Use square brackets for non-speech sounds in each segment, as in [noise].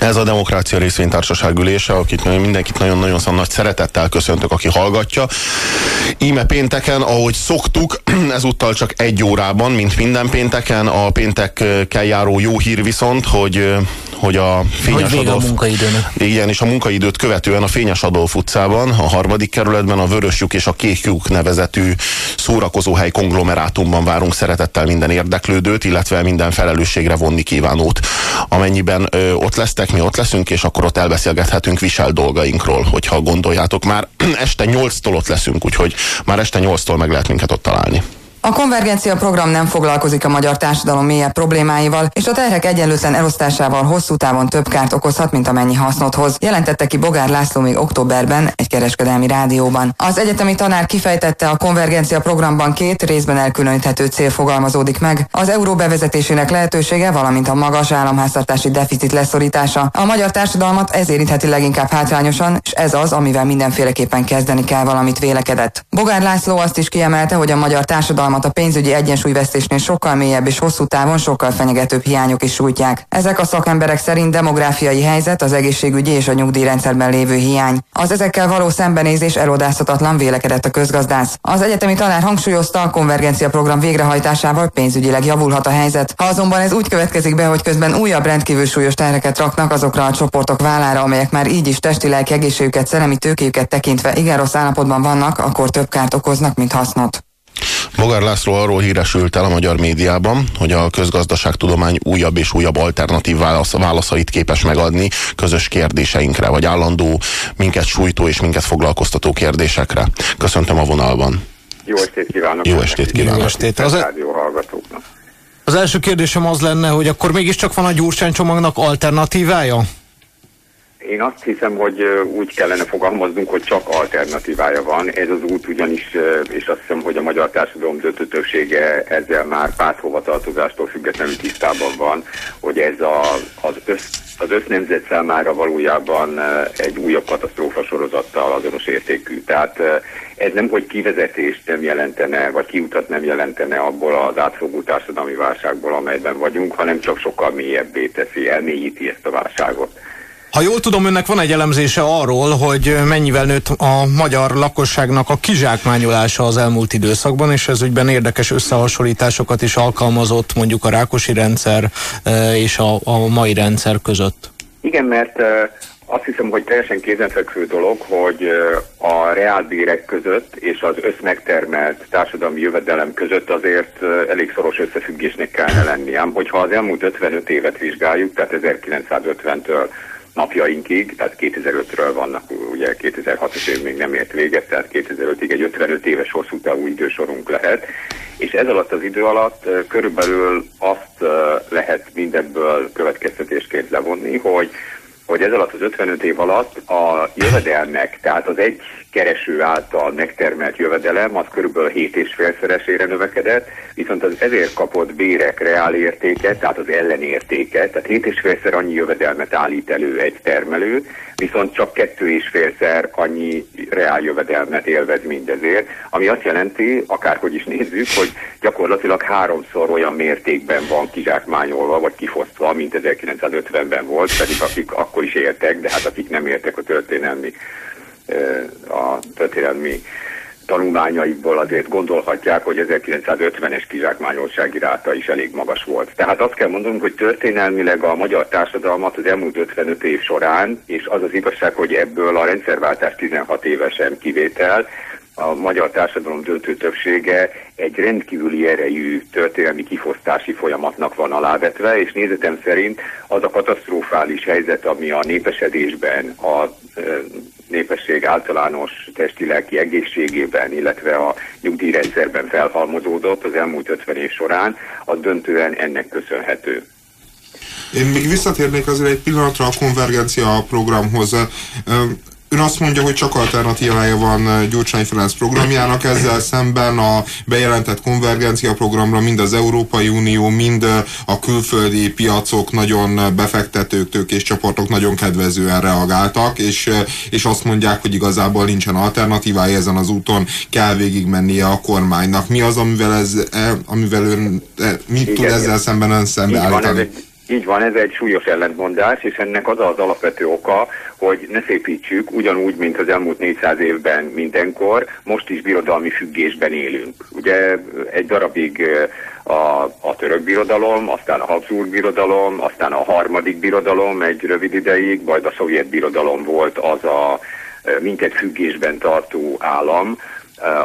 Ez a Demokrácia Részvénytársaság ülése, akit mindenkit nagyon-nagyon nagy szeretettel köszöntök, aki hallgatja. Íme pénteken, ahogy szoktuk, [clears throat] ezúttal csak egy órában, mint minden pénteken, a péntekkel járó jó hír viszont, hogy hogy a Fényes hogy Adolf... a munkaidőnek. Igen, és a munkaidőt követően a Fényes Adolf utcában, a harmadik kerületben a Vörösjük és a Kékjük nevezetű szórakozóhely konglomerátumban várunk szeretettel minden érdeklődőt, illetve minden felelősségre vonni kívánót. Amennyiben ö, ott lesztek, mi ott leszünk, és akkor ott elbeszélgethetünk visel dolgainkról, hogyha gondoljátok. Már [clears throat] este 8-tól ott leszünk, úgyhogy már este 8-tól meg lehet minket ott találni. A konvergencia program nem foglalkozik a magyar társadalom mélyebb problémáival, és a terhek egyenlőtlen elosztásával hosszú távon több kárt okozhat, mint amennyi hasznot hoz, jelentette ki Bogár László még októberben egy kereskedelmi rádióban. Az egyetemi tanár kifejtette, a konvergencia programban két részben elkülöníthető cél fogalmazódik meg. Az euró bevezetésének lehetősége, valamint a magas államháztartási deficit leszorítása. A magyar társadalmat ez érintheti leginkább hátrányosan, és ez az, amivel mindenféleképpen kezdeni kell valamit vélekedett. Bogár László azt is kiemelte, hogy a magyar társadalom társadalmat a pénzügyi egyensúlyvesztésnél sokkal mélyebb és hosszú távon sokkal fenyegetőbb hiányok is sújtják. Ezek a szakemberek szerint demográfiai helyzet, az egészségügyi és a nyugdíjrendszerben lévő hiány. Az ezekkel való szembenézés elodázhatatlan vélekedett a közgazdász. Az egyetemi tanár hangsúlyozta, a konvergencia program végrehajtásával pénzügyileg javulhat a helyzet. Ha azonban ez úgy következik be, hogy közben újabb rendkívül súlyos terheket raknak azokra a csoportok vállára, amelyek már így is testi-lelki egészségüket, szellemi tőkéjüket tekintve igen rossz állapotban vannak, akkor több kárt okoznak, mint hasznot. Bogár László arról híresült el a magyar médiában, hogy a közgazdaságtudomány újabb és újabb alternatív válasz, válaszait képes megadni közös kérdéseinkre, vagy állandó, minket sújtó és minket foglalkoztató kérdésekre. Köszöntöm a vonalban. Jó estét kívánok! Jó estét kívánok! Jó estét. Az, az első kérdésem az lenne, hogy akkor mégiscsak van a Gyurcsány csomagnak alternatívája? Én azt hiszem, hogy úgy kellene fogalmaznunk, hogy csak alternatívája van. Ez az út ugyanis, és azt hiszem, hogy a magyar társadalom döntő többsége ezzel már párthovatartozástól függetlenül tisztában van, hogy ez a, az, össz, az össznemzet számára valójában egy újabb katasztrófa sorozattal azonos értékű. Tehát ez nem, hogy kivezetést nem jelentene, vagy kiutat nem jelentene abból az átfogó társadalmi válságból, amelyben vagyunk, hanem csak sokkal mélyebbé teszi, elmélyíti ezt a válságot. Ha jól tudom, önnek van egy elemzése arról, hogy mennyivel nőtt a magyar lakosságnak a kizsákmányolása az elmúlt időszakban, és ez ügyben érdekes összehasonlításokat is alkalmazott mondjuk a Rákosi rendszer e, és a, a mai rendszer között. Igen, mert e, azt hiszem, hogy teljesen kézenfekvő dolog, hogy e, a reálbérek között és az összmegtermelt társadalmi jövedelem között azért elég szoros összefüggésnek kellene lenni. Ám hogyha az elmúlt 55 évet vizsgáljuk, tehát 1950-től napjainkig, tehát 2005-ről vannak, ugye 2006-os év még nem ért véget, tehát 2005-ig egy 55 éves hosszú távú idősorunk lehet, és ez alatt az idő alatt körülbelül azt lehet mindebből következtetésként levonni, hogy hogy ez alatt az 55 év alatt a jövedelmek, tehát az egy kereső által megtermelt jövedelem az körülbelül 7,5-szeresére növekedett, viszont az ezért kapott bérek reál értéke, tehát az ellenértéke, tehát 7,5-szer annyi jövedelmet állít elő egy termelő, viszont csak 2,5-szer annyi reál jövedelmet élvez mindezért, ami azt jelenti, akárhogy is nézzük, hogy gyakorlatilag háromszor olyan mértékben van kizsákmányolva, vagy kifosztva, mint 1950-ben volt, pedig akik akkor is éltek, de hát akik nem éltek a történelmi a történelmi tanulmányaikból azért gondolhatják, hogy 1950-es kizsákmányoltsági ráta is elég magas volt. Tehát azt kell mondanunk, hogy történelmileg a magyar társadalmat az elmúlt 55 év során, és az az igazság, hogy ebből a rendszerváltás 16 évesen kivétel, a magyar társadalom döntő többsége egy rendkívüli erejű történelmi kifosztási folyamatnak van alávetve, és nézetem szerint az a katasztrofális helyzet, ami a népesedésben, a népesség általános testi-lelki egészségében, illetve a nyugdíjrendszerben felhalmozódott az elmúlt 50 év során, az döntően ennek köszönhető. Én még visszatérnék azért egy pillanatra a konvergencia programhoz. Ön azt mondja, hogy csak alternatívája van Gyurcsány Ferenc programjának, ezzel szemben a bejelentett konvergencia programra mind az Európai Unió, mind a külföldi piacok nagyon befektetők, és csoportok nagyon kedvezően reagáltak, és, és azt mondják, hogy igazából nincsen alternatívája ezen az úton, kell végigmennie a kormánynak. Mi az, amivel, ez, amivel ön, mit Igen, tud ezzel szemben ön szembeállítani? Így van, ez egy súlyos ellentmondás, és ennek az az alapvető oka, hogy ne szépítsük, ugyanúgy, mint az elmúlt 400 évben mindenkor, most is birodalmi függésben élünk. Ugye egy darabig a, a török birodalom, aztán a Habsburg birodalom, aztán a harmadik birodalom egy rövid ideig, majd a szovjet birodalom volt az a minket függésben tartó állam,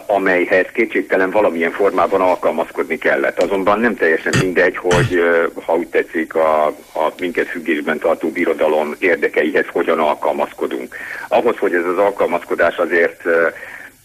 amelyhez kétségtelen valamilyen formában alkalmazkodni kellett. Azonban nem teljesen mindegy, hogy eh, ha úgy tetszik a, a minket függésben tartó birodalom érdekeihez hogyan alkalmazkodunk. Ahhoz, hogy ez az alkalmazkodás azért eh,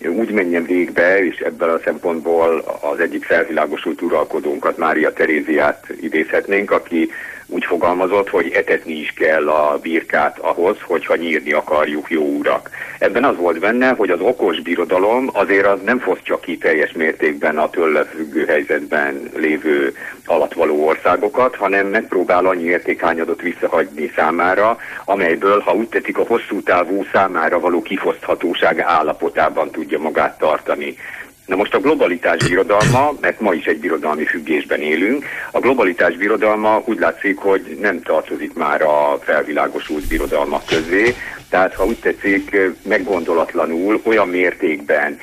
úgy menjen végbe, és ebből a szempontból az egyik felvilágosult uralkodónkat, Mária Teréziát idézhetnénk, aki úgy fogalmazott, hogy etetni is kell a birkát ahhoz, hogyha nyírni akarjuk, jó urak. Ebben az volt benne, hogy az okos birodalom azért az nem fosztja ki teljes mértékben a tőle függő helyzetben lévő alatvaló országokat, hanem megpróbál annyi értékhányadot visszahagyni számára, amelyből, ha úgy tetszik, a hosszú távú számára való kifoszthatóság állapotában tudja magát tartani. Na most a globalitás birodalma, mert ma is egy birodalmi függésben élünk, a globalitás birodalma úgy látszik, hogy nem tartozik már a felvilágosult birodalmak közé, tehát ha úgy tetszik, meggondolatlanul, olyan mértékben,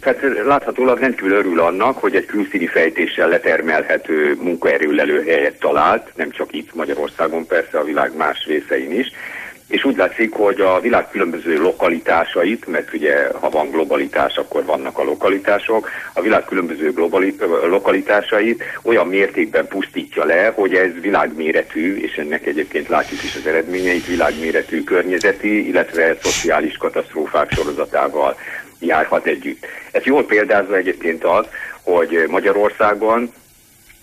tehát láthatólag rendkívül örül annak, hogy egy külszíni fejtéssel letermelhető munkaerőlelő helyet talált, nem csak itt Magyarországon, persze a világ más részein is, és úgy látszik, hogy a világ különböző lokalitásait, mert ugye ha van globalitás, akkor vannak a lokalitások, a világ különböző lokalitásait olyan mértékben pusztítja le, hogy ez világméretű, és ennek egyébként látjuk is az eredményeit, világméretű környezeti, illetve szociális katasztrófák sorozatával járhat együtt. Ez jól példázza egyébként az, hogy Magyarországon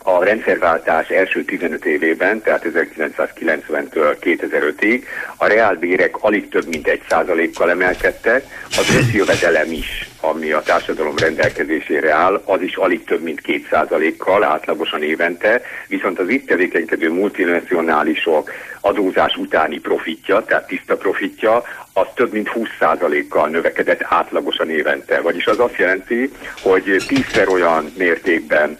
a rendszerváltás első 15 évében, tehát 1990-től 2005-ig a reálbérek alig több mint egy százalékkal emelkedtek, az összjövedelem is, ami a társadalom rendelkezésére áll, az is alig több mint két százalékkal átlagosan évente, viszont az itt tevékenykedő multinacionálisok adózás utáni profitja, tehát tiszta profitja, az több mint 20 százalékkal növekedett átlagosan évente. Vagyis az azt jelenti, hogy tízszer olyan mértékben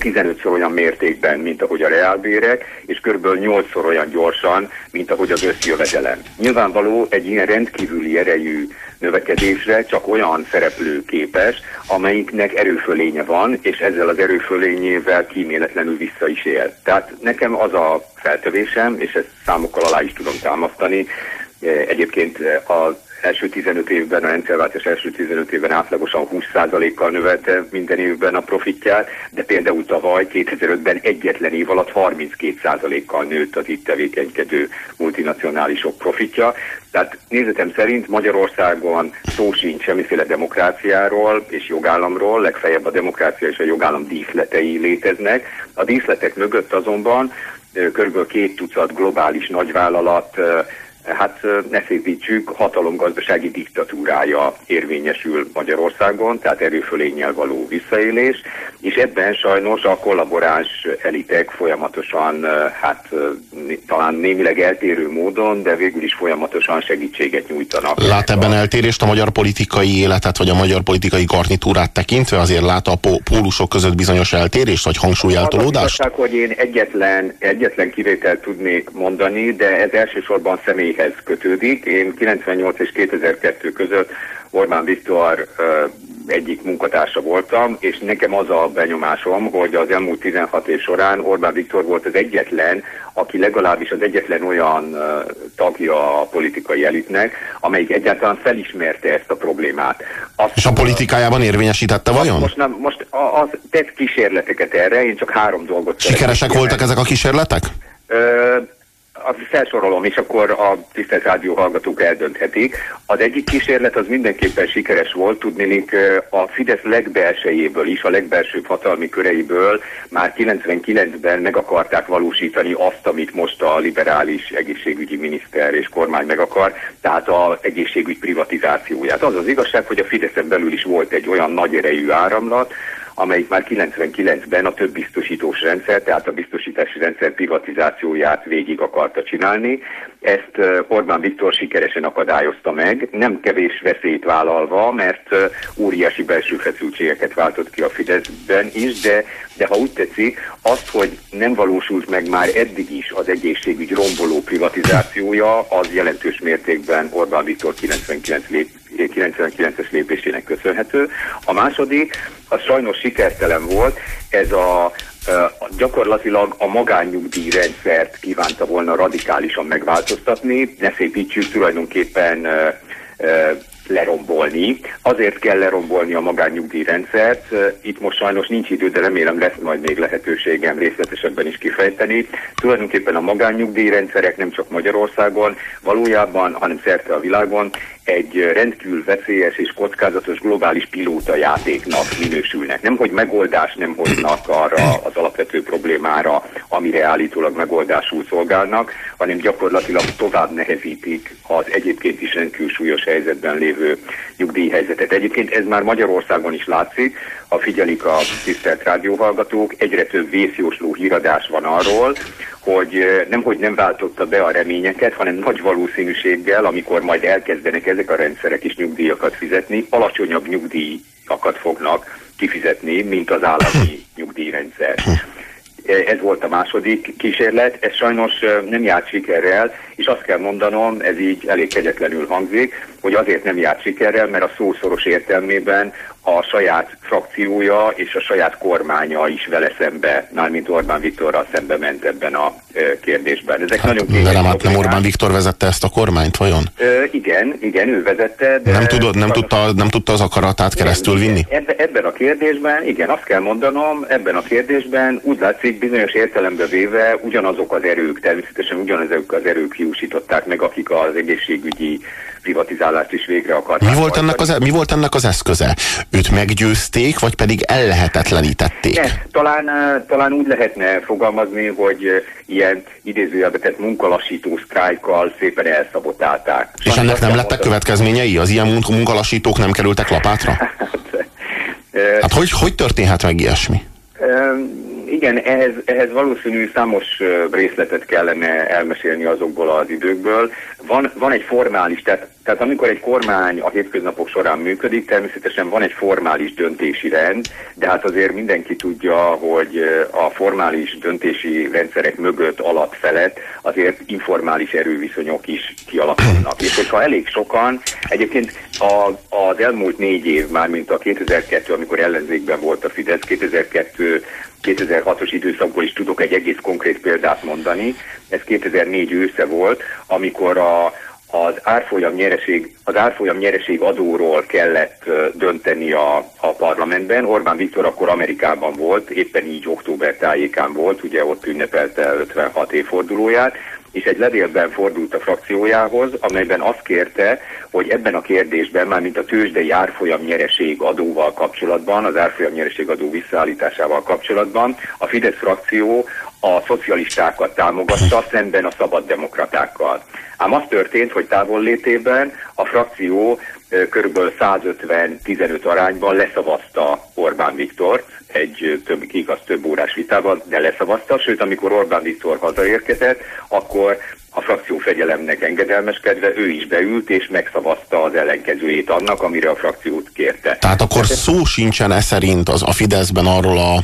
15-szor olyan mértékben, mint ahogy a reálbérek, és kb. 8-szor olyan gyorsan, mint ahogy az összjövedelem. Nyilvánvaló egy ilyen rendkívüli erejű növekedésre csak olyan szereplő képes, amelyiknek erőfölénye van, és ezzel az erőfölényével kíméletlenül vissza is él. Tehát nekem az a feltevésem, és ezt számokkal alá is tudom támasztani, egyébként az első 15 évben, a rendszerváltás első 15 évben átlagosan 20%-kal növelte minden évben a profitját, de például tavaly 2005-ben egyetlen év alatt 32%-kal nőtt az itt tevékenykedő multinacionálisok profitja. Tehát nézetem szerint Magyarországon szó sincs semmiféle demokráciáról és jogállamról, legfeljebb a demokrácia és a jogállam díszletei léteznek. A díszletek mögött azonban kb. két tucat globális nagyvállalat hát ne szépítsük, hatalomgazdasági diktatúrája érvényesül Magyarországon, tehát erőfölénnyel való visszaélés, és ebben sajnos a kollaboráns elitek folyamatosan, hát talán némileg eltérő módon, de végül is folyamatosan segítséget nyújtanak. Lát ebben eltérést a magyar politikai életet, vagy a magyar politikai garnitúrát tekintve? Azért lát a pólusok között bizonyos eltérést, vagy hangsúlyeltolódást? Az hogy én egyetlen, egyetlen kivételt tudnék mondani, de ez elsősorban személy személyhez kötődik. Én 98 és 2002 között Orbán Viktor egyik munkatársa voltam, és nekem az a benyomásom, hogy az elmúlt 16 év során Orbán Viktor volt az egyetlen, aki legalábbis az egyetlen olyan tagja a politikai elitnek, amelyik egyáltalán felismerte ezt a problémát. Azt, és a politikájában érvényesítette vajon? Most, nem, most az tett kísérleteket erre, én csak három dolgot Sikeresek voltak ezek a kísérletek? Ö, felsorolom, és akkor a tisztelt rádió hallgatók eldönthetik. Az egyik kísérlet az mindenképpen sikeres volt, tudnélik a Fidesz legbelsejéből is, a legbelsőbb hatalmi köreiből már 99-ben meg akarták valósítani azt, amit most a liberális egészségügyi miniszter és kormány meg akar, tehát az egészségügy privatizációját. Az az igazság, hogy a Fideszen belül is volt egy olyan nagy erejű áramlat, amelyik már 99-ben a több biztosítós rendszer, tehát a biztosítási rendszer privatizációját végig akarta csinálni. Ezt Orbán Viktor sikeresen akadályozta meg, nem kevés veszélyt vállalva, mert óriási belső feszültségeket váltott ki a Fideszben is, de, de ha úgy tetszik, azt, hogy nem valósult meg már eddig is az egészségügy romboló privatizációja, az jelentős mértékben Orbán Viktor 99 lép 99-es lépésének köszönhető. A második, az sajnos sikertelen volt, ez a gyakorlatilag a magánnyugdíjrendszert kívánta volna radikálisan megváltoztatni, ne szépítsük tulajdonképpen lerombolni. Azért kell lerombolni a magánnyugdíjrendszert. Itt most sajnos nincs idő, de remélem lesz majd még lehetőségem részletesebben is kifejteni. Tulajdonképpen a magánnyugdíjrendszerek nem csak Magyarországon, valójában, hanem szerte a világon egy rendkívül veszélyes és kockázatos globális pilóta játéknak minősülnek. Nem, hogy megoldást nem hoznak arra az alapvető problémára, amire állítólag megoldásul szolgálnak, hanem gyakorlatilag tovább nehezítik az egyébként is rendkívül súlyos helyzetben lévő nyugdíjhelyzetet. Egyébként ez már Magyarországon is látszik, ha figyelik a tisztelt rádióhallgatók, egyre több vészjósló híradás van arról, hogy nem, hogy nem váltotta be a reményeket, hanem nagy valószínűséggel, amikor majd elkezdenek ezek a rendszerek is nyugdíjakat fizetni, alacsonyabb nyugdíjakat fognak kifizetni, mint az állami [laughs] nyugdíjrendszer. Ez volt a második kísérlet, ez sajnos nem járt sikerrel, és azt kell mondanom, ez így elég kegyetlenül hangzik, hogy azért nem járt sikerrel, mert a szószoros értelmében a saját frakciója és a saját kormánya is vele szembe, mármint Orbán Viktorral szembe ment ebben a kérdésben. Ezek hát, nagyon de nem, nem Orbán Viktor vezette ezt a kormányt, vajon? Ö, igen, igen, ő vezette. De nem, tudod, nem, tudta, nem tudta az akaratát keresztül igen, vinni? Ebbe, ebben a kérdésben, igen, azt kell mondanom, ebben a kérdésben úgy látszik bizonyos értelembe véve ugyanazok az erők, természetesen ugyanazok az erők hiúsították meg, akik az egészségügyi privatizálást is végre akarták. Mi volt, ennek az, e- mi volt ennek az eszköze? Őt meggyőzték, vagy pedig ellehetetlenítették? Ne, talán, talán úgy lehetne fogalmazni, hogy ilyen idézőjelbe tett munkalassító sztrájkkal szépen elszabotálták. És ennek nem lettek következményei? Az ilyen munkalassítók nem kerültek lapátra? [laughs] hát, hát hogy, hogy történhet meg ilyesmi? Igen, ehhez, ehhez valószínű számos részletet kellene elmesélni azokból az időkből. Van, van egy formális, tehát, tehát amikor egy kormány a hétköznapok során működik, természetesen van egy formális döntési rend, de hát azért mindenki tudja, hogy a formális döntési rendszerek mögött, alatt, felett azért informális erőviszonyok is kialakulnak. És hogyha elég sokan, egyébként a, az elmúlt négy év, már mint a 2002, amikor ellenzékben volt a Fidesz, 2002 2006-os időszakból is tudok egy egész konkrét példát mondani. Ez 2004 ősze volt, amikor a, az árfolyam nyereség, az árfolyam nyereség adóról kellett dönteni a, a parlamentben. Orbán Viktor akkor Amerikában volt, éppen így október tájékán volt, ugye ott ünnepelte 56 évfordulóját, és egy levélben fordult a frakciójához, amelyben azt kérte, hogy ebben a kérdésben, már mint a tőzsdei árfolyam nyereség adóval kapcsolatban, az árfolyam nyereség adó visszaállításával kapcsolatban a Fidesz frakció a szocialistákat támogatta szemben a szabaddemokratákkal. Ám az történt, hogy távol létében a frakció kb. 150-15 arányban leszavazta Orbán Viktor egy több, igaz több órás vitában, de leszavazta, sőt amikor Orbán Viktor hazaérkezett, akkor a frakció fegyelemnek engedelmeskedve ő is beült és megszavazta az ellenkezőjét annak, amire a frakciót kérte. Tehát akkor szó sincsen e szerint az a Fideszben arról a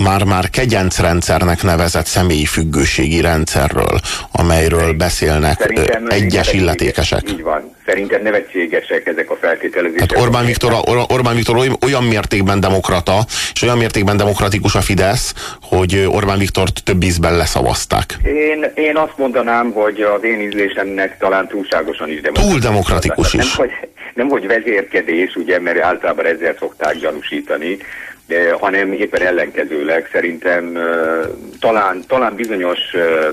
már-már kegyencrendszernek nevezett személyi függőségi rendszerről, amelyről beszélnek Szerintem egyes illetékesek. Így van. Szerintem nevetségesek ezek a feltételezések. Hát Orbán Viktor, Orbán Viktor olyan mértékben demokrata, és olyan mértékben demokratikus a Fidesz, hogy Orbán Viktort több ízben leszavazták. Én, én azt mondanám, hogy az én ízlésemnek talán túlságosan is demokratikus. Túl demokratikus is. Nem hogy, nem, hogy vezérkedés, ugye, mert általában ezzel szokták gyanúsítani, de, hanem éppen ellenkezőleg szerintem talán, talán bizonyos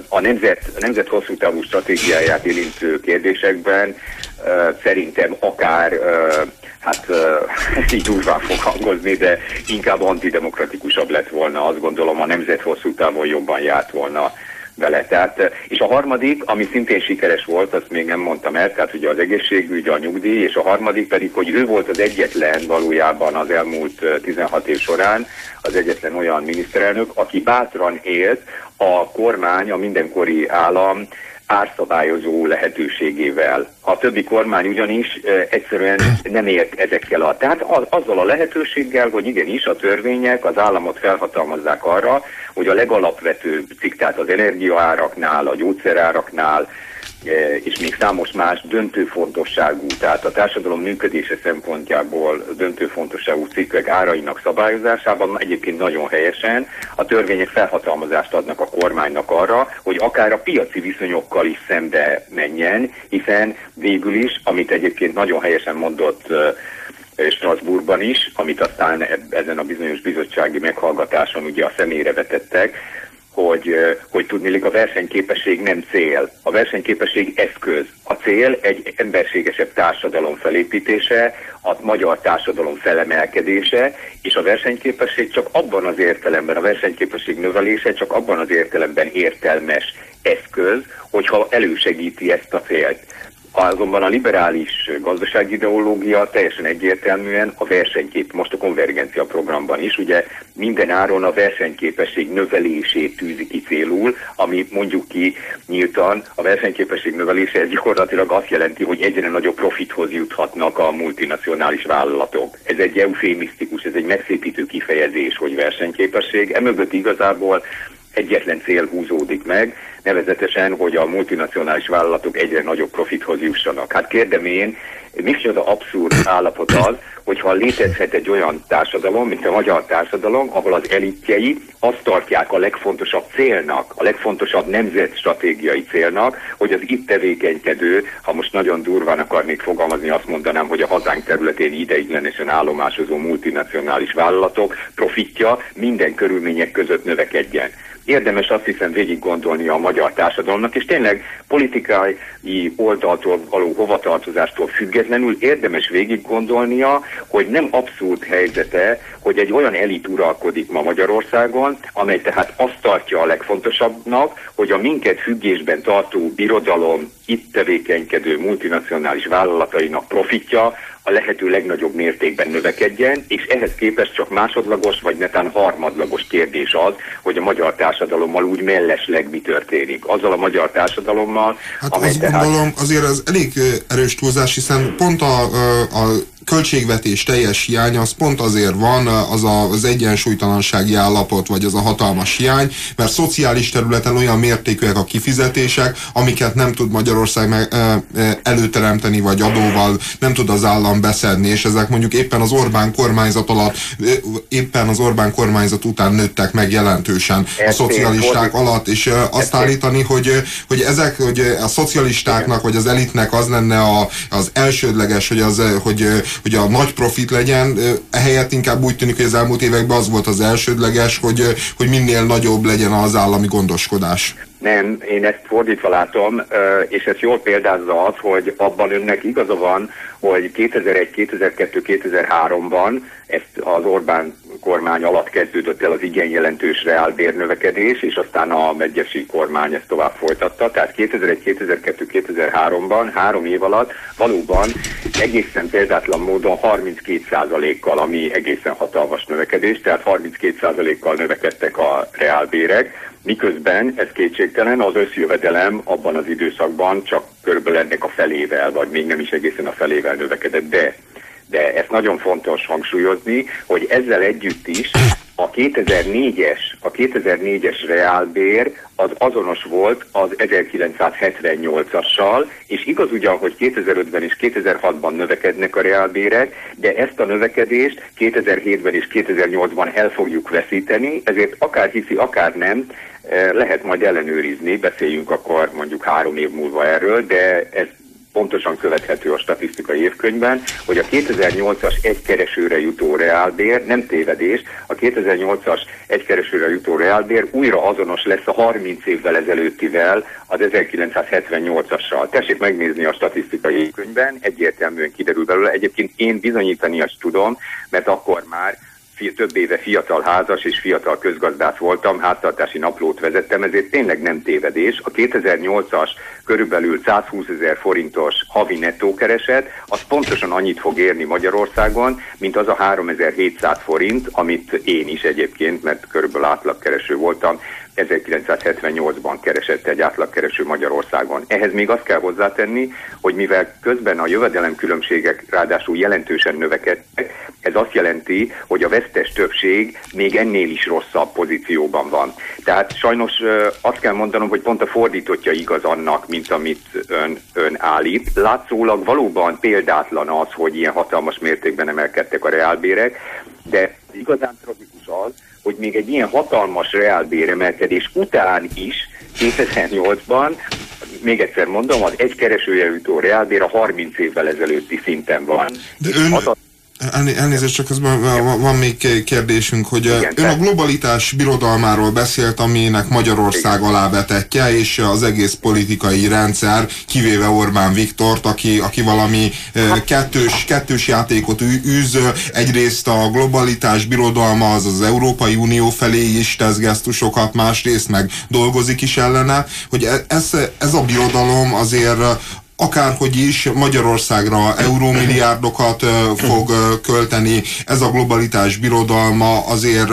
a nemzet, a nemzet hosszú távú stratégiáját érintő kérdésekben szerintem akár hát [laughs] így durván fog hangozni, de inkább antidemokratikusabb lett volna, azt gondolom a nemzet hosszú távon jobban járt volna vele. Tehát, és a harmadik, ami szintén sikeres volt, azt még nem mondtam el, tehát ugye az egészségügy, a nyugdíj, és a harmadik pedig, hogy ő volt az egyetlen valójában az elmúlt 16 év során, az egyetlen olyan miniszterelnök, aki bátran élt a kormány, a mindenkori állam árszabályozó lehetőségével. A többi kormány ugyanis egyszerűen nem élt ezekkel a... Tehát az, azzal a lehetőséggel, hogy igenis a törvények az államot felhatalmazzák arra, hogy a legalapvetőbb cikk, tehát az energiaáraknál, a gyógyszeráraknál, és még számos más döntő fontosságú, tehát a társadalom működése szempontjából döntő fontosságú cikkek árainak szabályozásában egyébként nagyon helyesen a törvények felhatalmazást adnak a kormánynak arra, hogy akár a piaci viszonyokkal is szembe menjen, hiszen végül is, amit egyébként nagyon helyesen mondott e, Strasbourgban is, amit aztán ezen a bizonyos bizottsági meghallgatáson ugye a személyre vetettek, hogy, hogy tudnélik a versenyképesség nem cél. A versenyképesség eszköz. A cél egy emberségesebb társadalom felépítése, a magyar társadalom felemelkedése, és a versenyképesség csak abban az értelemben, a versenyképesség növelése csak abban az értelemben értelmes eszköz, hogyha elősegíti ezt a célt. Azonban a liberális gazdaságideológia teljesen egyértelműen a versenykép, most a konvergencia programban is, ugye minden áron a versenyképesség növelését tűzi ki célul, ami mondjuk ki nyíltan, a versenyképesség növelése ez gyakorlatilag azt jelenti, hogy egyre nagyobb profithoz juthatnak a multinacionális vállalatok. Ez egy eufémisztikus, ez egy megszépítő kifejezés, hogy versenyképesség. Emögött igazából egyetlen cél húzódik meg, nevezetesen, hogy a multinacionális vállalatok egyre nagyobb profithoz jussanak. Hát kérdem én, micsoda abszurd állapot az, hogyha létezhet egy olyan társadalom, mint a magyar társadalom, ahol az elitjei azt tartják a legfontosabb célnak, a legfontosabb nemzetstratégiai célnak, hogy az itt tevékenykedő, ha most nagyon durván akarnék fogalmazni, azt mondanám, hogy a hazánk területén ideiglenesen állomásozó multinacionális vállalatok profitja minden körülmények között növekedjen érdemes azt hiszem végig gondolni a magyar társadalomnak, és tényleg politikai oldaltól való hovatartozástól függetlenül érdemes végig gondolnia, hogy nem abszurd helyzete, hogy egy olyan elit uralkodik ma Magyarországon, amely tehát azt tartja a legfontosabbnak, hogy a minket függésben tartó birodalom itt tevékenykedő multinacionális vállalatainak profitja a lehető legnagyobb mértékben növekedjen, és ehhez képest csak másodlagos vagy netán harmadlagos kérdés az, hogy a magyar társadalommal úgy mellesleg mi történik. Azzal a magyar társadalommal, hát amely azt tehát... gondolom, azért ez elég erős túlzás, hiszen pont a, a költségvetés teljes hiánya az pont azért van az a, az egyensúlytalansági állapot, vagy az a hatalmas hiány, mert szociális területen olyan mértékűek a kifizetések, amiket nem tud Magyarország meg, előteremteni, vagy adóval nem tud az állam beszedni, és ezek mondjuk éppen az Orbán kormányzat alatt, éppen az Orbán kormányzat után nőttek meg jelentősen a szocialisták alatt, és azt állítani, hogy, hogy ezek, hogy a szocialistáknak, vagy az elitnek az lenne a, az elsődleges, hogy, az, hogy, hogy a nagy profit legyen, ehelyett inkább úgy tűnik, hogy az elmúlt években az volt az elsődleges, hogy, hogy minél nagyobb legyen az állami gondoskodás. Nem, én ezt fordítva látom, és ezt jól példázza az, hogy abban önnek igaza van, hogy 2001, 2002, 2003-ban ezt az Orbán kormány alatt kezdődött el az igen jelentős reálbérnövekedés, és aztán a megyesi kormány ezt tovább folytatta. Tehát 2001, 2002, 2003-ban, három év alatt valóban egészen példátlan módon 32%-kal, ami egészen hatalmas növekedés, tehát 32%-kal növekedtek a reálbérek, miközben ez kétségtelen az összjövedelem abban az időszakban csak körülbelül ennek a felével, vagy még nem is egészen a felével növekedett, de de ezt nagyon fontos hangsúlyozni, hogy ezzel együtt is a 2004-es, a 2004-es reálbér az azonos volt az 1978-assal, és igaz ugyan, hogy 2005-ben és 2006-ban növekednek a reálbérek, de ezt a növekedést 2007-ben és 2008-ban el fogjuk veszíteni, ezért akár hiszi, akár nem, lehet majd ellenőrizni, beszéljünk akkor mondjuk három év múlva erről, de ez pontosan követhető a statisztikai évkönyvben, hogy a 2008-as egykeresőre jutó reálbér, nem tévedés, a 2008-as egykeresőre jutó reálbér újra azonos lesz a 30 évvel ezelőttivel, az 1978-assal. Tessék megnézni a statisztikai évkönyvben, egyértelműen kiderül belőle. Egyébként én bizonyítani azt tudom, mert akkor már több éve fiatal házas és fiatal közgazdász voltam, háztartási naplót vezettem, ezért tényleg nem tévedés. A 2008-as körülbelül 120 ezer forintos havi nettó kereset, az pontosan annyit fog érni Magyarországon, mint az a 3700 forint, amit én is egyébként, mert körülbelül átlagkereső voltam, 1978-ban keresett egy átlagkereső Magyarországon. Ehhez még azt kell hozzátenni, hogy mivel közben a jövedelemkülönbségek ráadásul jelentősen növekedtek, ez azt jelenti, hogy a vesztes többség még ennél is rosszabb pozícióban van. Tehát sajnos azt kell mondanom, hogy pont a fordítottja igaz annak, mint amit ön, ön állít. Látszólag valóban példátlan az, hogy ilyen hatalmas mértékben emelkedtek a reálbérek, de igazán tragikus az, hogy még egy ilyen hatalmas reálbéremelkedés után is 2008-ban még egyszer mondom, az egy keresője jutó reálbér a 30 évvel ezelőtti szinten van. De ön, a Elnézést, csak közben van, van még kérdésünk, hogy Igen, ön a globalitás birodalmáról beszélt, aminek Magyarország alávetetje, és az egész politikai rendszer, kivéve Orbán Viktort, aki, aki valami hát- kettős, kettős játékot űz, egyrészt a globalitás birodalma az az Európai Unió felé is tesz gesztusokat, másrészt meg dolgozik is ellene, hogy e- ez, ez a birodalom azért akárhogy is Magyarországra eurómilliárdokat fog költeni, ez a globalitás birodalma azért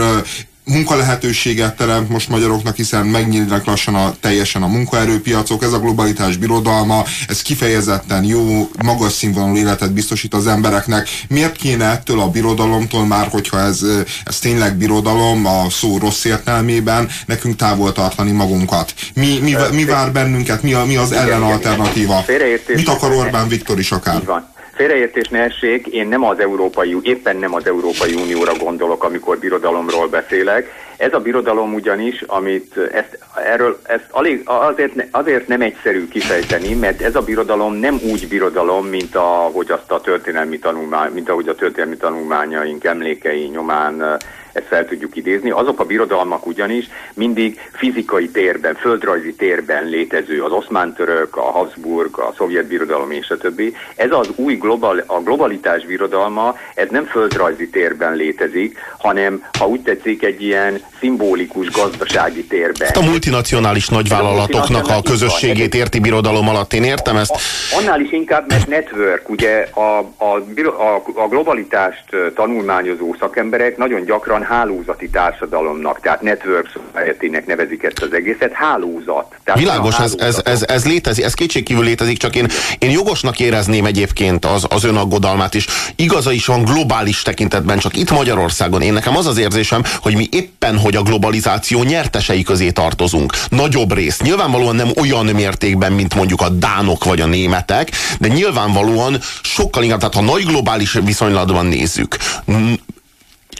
munkalehetőséget teremt most magyaroknak, hiszen megnyílnak lassan a, teljesen a munkaerőpiacok, ez a globalitás birodalma, ez kifejezetten jó, magas színvonalú életet biztosít az embereknek. Miért kéne ettől a birodalomtól már, hogyha ez, ez tényleg birodalom a szó rossz értelmében, nekünk távol tartani magunkat? Mi, mi, mi vár bennünket, mi, a, mi az ellenalternatíva? Mit akar Orbán Viktor is akár? Így van. Félreértés ne essék, én nem az Európai, éppen nem az Európai Unióra gondolok, amikor birodalomról beszélek. Ez a birodalom ugyanis, amit ezt, erről, ezt alig, azért, azért nem egyszerű kifejteni, mert ez a birodalom nem úgy birodalom, mint ahogy azt a történelmi tanulmány, mint ahogy a történelmi tanulmányaink emlékei nyomán ezt fel tudjuk idézni. Azok a birodalmak ugyanis mindig fizikai térben, földrajzi térben létező, az oszmán török, a Habsburg, a szovjet birodalom és a többi. Ez az új global, a globalitás birodalma, ez nem földrajzi térben létezik, hanem, ha úgy tetszik, egy ilyen szimbolikus gazdasági térben. Ezt a multinacionális nagyvállalatoknak a, közösségét érti birodalom alatt, én értem ezt. Annál is inkább, mert network, ugye a, a, a, a globalitást tanulmányozó szakemberek nagyon gyakran hálózati társadalomnak, tehát network society-nek nevezik ezt az egészet, hálózat. Tehát Világos, ez, ez, ez, ez létezik, ez kétségkívül létezik, csak én, én jogosnak érezném egyébként az, az önaggodalmát is. Igaza is van globális tekintetben, csak itt Magyarországon én nekem az az érzésem, hogy mi éppen, hogy a globalizáció nyertesei közé tartozunk. Nagyobb rész. Nyilvánvalóan nem olyan mértékben, mint mondjuk a dánok vagy a németek, de nyilvánvalóan sokkal inkább, tehát ha nagy globális viszonylatban nézzük,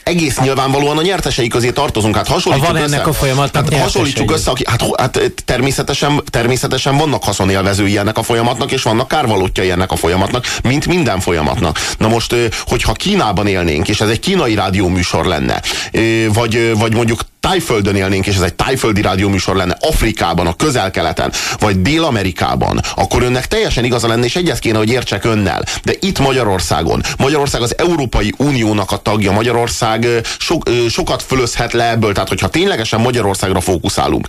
egész nyilvánvalóan a nyertesei közé tartozunk. Hát hasonlítsuk van össze, ennek a folyamatnak hát hasonlítsuk össze, aki, hát, hát természetesen, természetesen vannak haszonélvezői ennek a folyamatnak, és vannak kárvalótjai ennek a folyamatnak, mint minden folyamatnak. Na most, hogyha Kínában élnénk, és ez egy kínai rádióműsor lenne, vagy, vagy mondjuk tájföldön élnénk, és ez egy tájföldi rádióműsor lenne Afrikában, a közel-keleten, vagy Dél-Amerikában, akkor önnek teljesen igaza lenne, és egyet kéne, hogy értsek önnel. De itt Magyarországon, Magyarország az Európai Uniónak a tagja, Magyarország sok, sokat fölözhet le ebből, tehát hogyha ténylegesen Magyarországra fókuszálunk.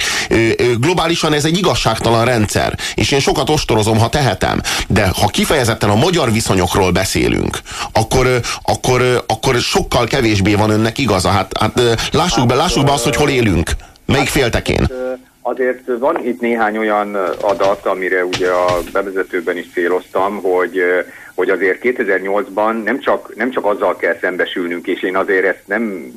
Globálisan ez egy igazságtalan rendszer, és én sokat ostorozom, ha tehetem, de ha kifejezetten a magyar viszonyokról beszélünk, akkor, akkor, akkor sokkal kevésbé van önnek igaza. Hát, hát lássuk be, lássuk be azt, hogy hol élünk? Melyik féltekén? Azért van itt néhány olyan adat, amire ugye a bevezetőben is céloztam, hogy hogy azért 2008-ban nem csak, nem csak azzal kell szembesülnünk, és én azért ezt nem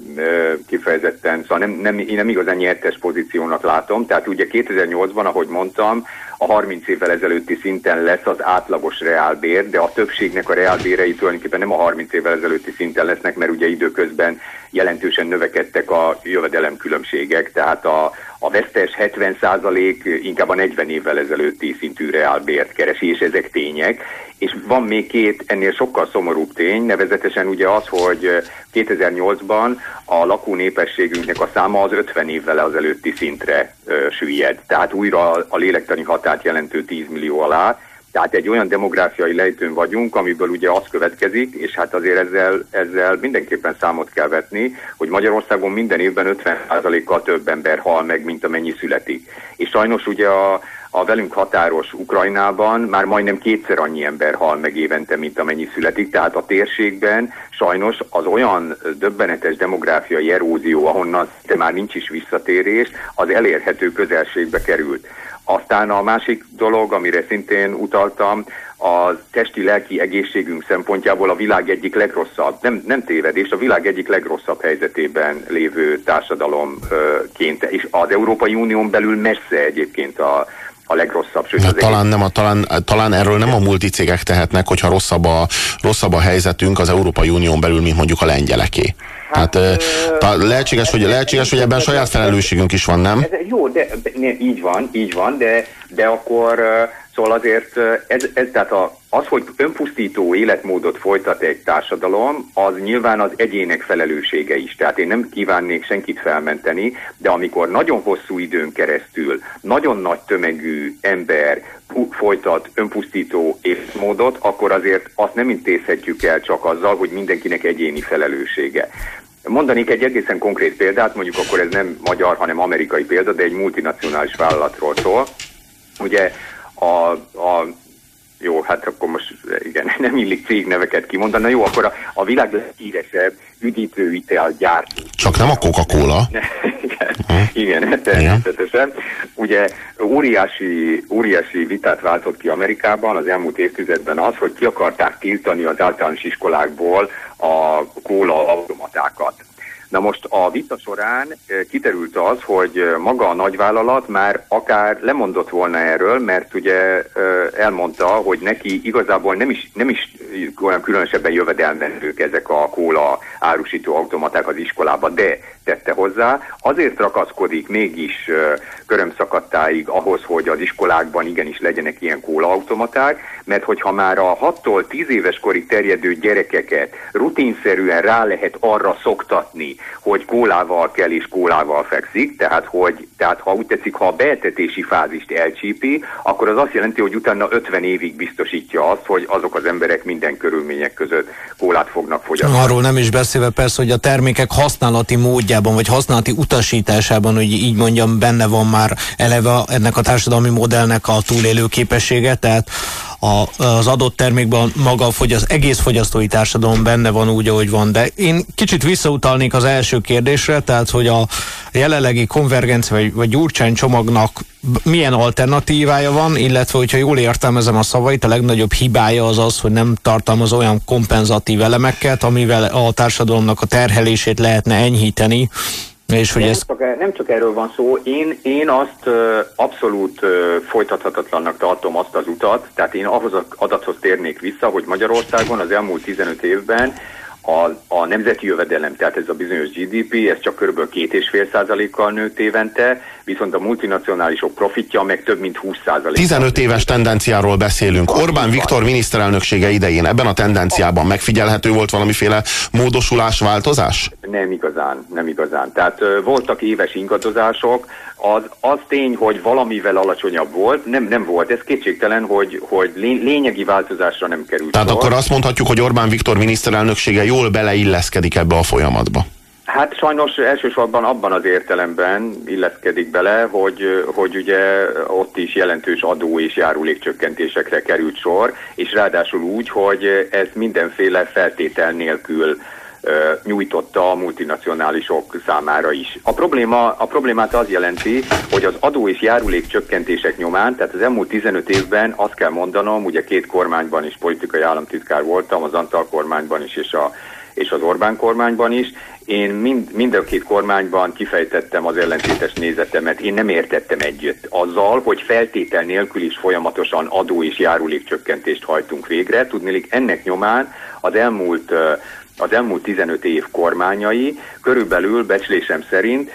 kifejezetten, szóval nem, nem, én nem igazán nyertes pozíciónak látom, tehát ugye 2008-ban, ahogy mondtam, a 30 évvel ezelőtti szinten lesz az átlagos reálbér, de a többségnek a reálbérei tulajdonképpen nem a 30 évvel ezelőtti szinten lesznek, mert ugye időközben jelentősen növekedtek a jövedelemkülönbségek, tehát a, a vesztes 70% inkább a 40 évvel ezelőtti szintű reálbért keresi, és ezek tények. És van még két ennél sokkal szomorúbb tény, nevezetesen ugye az, hogy 2008-ban a lakó népességünknek a száma az 50 évvel azelőtti szintre ö, süllyed. Tehát újra a lélektani határt jelentő 10 millió alá, tehát egy olyan demográfiai lejtőn vagyunk, amiből ugye az következik, és hát azért ezzel, ezzel mindenképpen számot kell vetni, hogy Magyarországon minden évben 50%-kal több ember hal meg, mint amennyi születik. És sajnos ugye a, a velünk határos Ukrajnában már majdnem kétszer annyi ember hal meg évente, mint amennyi születik, tehát a térségben sajnos az olyan döbbenetes demográfiai erózió, ahonnan már nincs is visszatérés, az elérhető közelségbe került. Aztán a másik dolog, amire szintén utaltam, a testi-lelki egészségünk szempontjából a világ egyik legrosszabb, nem, nem tévedés, a világ egyik legrosszabb helyzetében lévő társadalomként, és az Európai Unión belül messze egyébként a, a legrosszabb. Sőt, az talán, nem a, talán, talán erről nem a multicégek tehetnek, hogyha rosszabb a, rosszabb a helyzetünk az Európai Unión belül, mint mondjuk a lengyeleké. Hát, hát lehetséges, hogy, lehetséges, hogy ebben saját felelősségünk is van, nem? Ez, jó, de, de így van, így van, de, de akkor Szóval azért ez, ez tehát a, az, hogy önpusztító életmódot folytat egy társadalom, az nyilván az egyének felelőssége is. Tehát én nem kívánnék senkit felmenteni, de amikor nagyon hosszú időn keresztül nagyon nagy tömegű ember folytat önpusztító életmódot, akkor azért azt nem intézhetjük el csak azzal, hogy mindenkinek egyéni felelőssége. Mondanék egy egészen konkrét példát, mondjuk akkor ez nem magyar, hanem amerikai példa, de egy multinacionális vállalatról szól. Ugye a, a jó, hát akkor most igen, [laughs] nem illik cégneveket kimondani, na jó, akkor a, a világ leghíresebb üdítőitel gyártó. Csak nem a Coca-Cola? [laughs] igen, hm. igen, természetesen. Ugye óriási, óriási vitát váltott ki Amerikában az elmúlt évtizedben az, hogy ki akarták tiltani az általános iskolákból a kóla automatákat. Na most a vita során kiterült az, hogy maga a nagyvállalat már akár lemondott volna erről, mert ugye elmondta, hogy neki igazából nem is, nem is olyan különösebben jövedelmezők ezek a kóla árusító automaták az iskolába, de tette hozzá, azért rakaszkodik mégis körömszakadtáig ahhoz, hogy az iskolákban igenis legyenek ilyen kólaautomaták, mert hogyha már a 6-tól 10 éves korig terjedő gyerekeket rutinszerűen rá lehet arra szoktatni, hogy kólával kell és kólával fekszik, tehát, hogy, tehát ha úgy tetszik, ha a beetetési fázist elcsípi, akkor az azt jelenti, hogy utána 50 évig biztosítja azt, hogy azok az emberek minden körülmények között kólát fognak fogyasztani. Arról nem is beszélve persze, hogy a termékek használati módjában, vagy használati utasításában, hogy így mondjam, benne van már eleve ennek a társadalmi modellnek a túlélő képessége, tehát a, az adott termékben maga a fogyaszt, egész fogyasztói társadalom benne van úgy, ahogy van. De én kicsit visszautalnék az első kérdésre, tehát hogy a jelenlegi konvergencia vagy, vagy gyurcsány csomagnak milyen alternatívája van, illetve hogyha jól értelmezem a szavait, a legnagyobb hibája az az, hogy nem tartalmaz olyan kompenzatív elemeket, amivel a társadalomnak a terhelését lehetne enyhíteni, és hogy nem, ez... csak, nem csak erről van szó, én, én azt uh, abszolút uh, folytathatatlannak tartom azt az utat, tehát én ahhoz az adathoz térnék vissza, hogy Magyarországon az elmúlt 15 évben a, a nemzeti jövedelem, tehát ez a bizonyos GDP, ez csak kb. 2,5 százalékkal nőtt évente, viszont a multinacionálisok profitja meg több mint 20 százalék. 15 éves tendenciáról beszélünk. Orbán Viktor miniszterelnöksége idején ebben a tendenciában megfigyelhető volt valamiféle módosulás, változás? Nem igazán, nem igazán. Tehát voltak éves ingadozások, az, az tény, hogy valamivel alacsonyabb volt, nem, nem volt. Ez kétségtelen, hogy, hogy lényegi változásra nem került. Tehát akkor azt mondhatjuk, hogy Orbán Viktor miniszterelnöksége jól beleilleszkedik ebbe a folyamatba. Hát sajnos elsősorban abban az értelemben illeszkedik bele, hogy, hogy ugye ott is jelentős adó és járulékcsökkentésekre került sor, és ráadásul úgy, hogy ez mindenféle feltétel nélkül nyújtotta a multinacionálisok számára is. A, probléma, a problémát az jelenti, hogy az adó és járulék csökkentések nyomán, tehát az elmúlt 15 évben azt kell mondanom, ugye két kormányban is politikai államtitkár voltam, az Antal kormányban is és, a, és az Orbán kormányban is, én mind, mind a két kormányban kifejtettem az ellentétes nézetemet, én nem értettem együtt azzal, hogy feltétel nélkül is folyamatosan adó és járulékcsökkentést hajtunk végre. Tudnélik ennek nyomán az elmúlt az elmúlt 15 év kormányai körülbelül becslésem szerint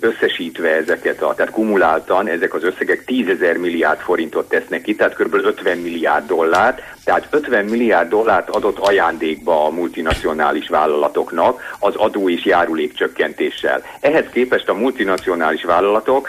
összesítve ezeket, a, tehát kumuláltan ezek az összegek 10 ezer milliárd forintot tesznek ki, tehát kb. 50 milliárd dollárt, tehát 50 milliárd dollárt adott ajándékba a multinacionális vállalatoknak az adó és járulék csökkentéssel. Ehhez képest a multinacionális vállalatok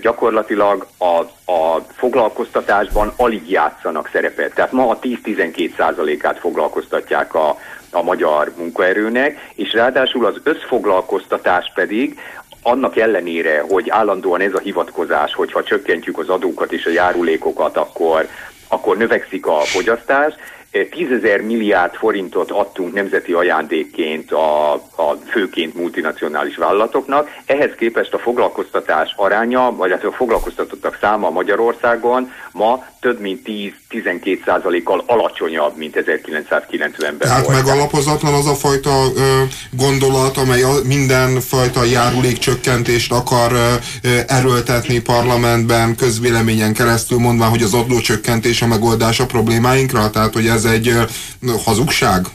gyakorlatilag a, a foglalkoztatásban alig játszanak szerepet. Tehát ma a 10-12 százalékát foglalkoztatják a, a magyar munkaerőnek, és ráadásul az összfoglalkoztatás pedig annak ellenére, hogy állandóan ez a hivatkozás, hogyha csökkentjük az adókat és a járulékokat, akkor, akkor növekszik a fogyasztás, 10 ezer milliárd forintot adtunk nemzeti ajándékként a, a főként multinacionális vállalatoknak. Ehhez képest a foglalkoztatás aránya, vagy hát a foglalkoztatottak száma Magyarországon ma több mint 10-12 százalékkal alacsonyabb, mint 1990-ben Tehát volt. megalapozatlan az a fajta ö, gondolat, amely a, mindenfajta járulékcsökkentést akar ö, erőltetni parlamentben, közvéleményen keresztül, mondva, hogy az adócsökkentés a megoldás a problémáinkra, tehát hogy ez egy ö, hazugság?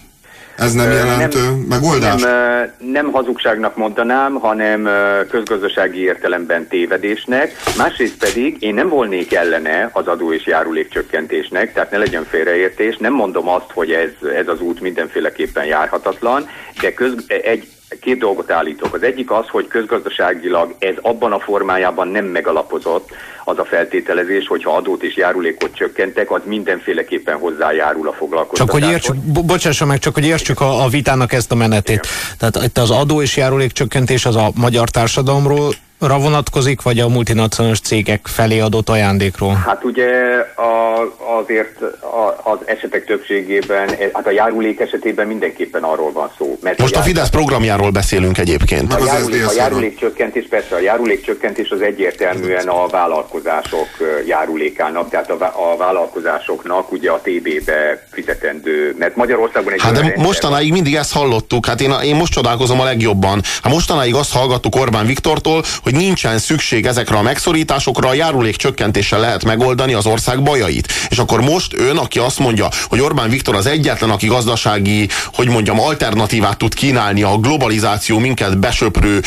Ez nem jelent nem, megoldást? Nem, nem hazugságnak mondanám, hanem közgazdasági értelemben tévedésnek. Másrészt pedig én nem volnék ellene az adó és járulék csökkentésnek, tehát ne legyen félreértés. Nem mondom azt, hogy ez, ez az út mindenféleképpen járhatatlan, de köz, egy, két dolgot állítok. Az egyik az, hogy közgazdaságilag ez abban a formájában nem megalapozott az a feltételezés, hogyha adót és járulékot csökkentek, az mindenféleképpen hozzájárul a foglalkoztatáshoz. Csak hogy értsük, bo bocsássa meg, csak hogy értsük a, a vitának ezt a menetét. Igen. Tehát itt az adó és járulék csökkentés az a magyar társadalomról vonatkozik, vagy a multinacionális cégek felé adott ajándékról? Hát ugye a, azért a, az esetek többségében, hát a járulék esetében mindenképpen arról van szó. Mert Most a, a Fidesz programjáról beszélünk egyébként. A, járulék, a járulékcsökkentés, persze a járulékcsökkentés az egyértelműen a vállalkozások járulékának, tehát a, a vállalkozásoknak ugye a TB-be fizetendő, mert Magyarországon egy Hát de mostanáig mindig ezt hallottuk, hát én, én most csodálkozom a legjobban. Hát mostanáig azt hallgattuk Orbán Viktortól, hogy nincsen szükség ezekre a megszorításokra, a járulék csökkentéssel lehet megoldani az ország bajait. És akkor most ön, aki azt mondja, hogy Orbán Viktor az egyetlen, aki gazdasági, hogy mondjam, alternatívát tud kínálni a globalizáció minket besöprő,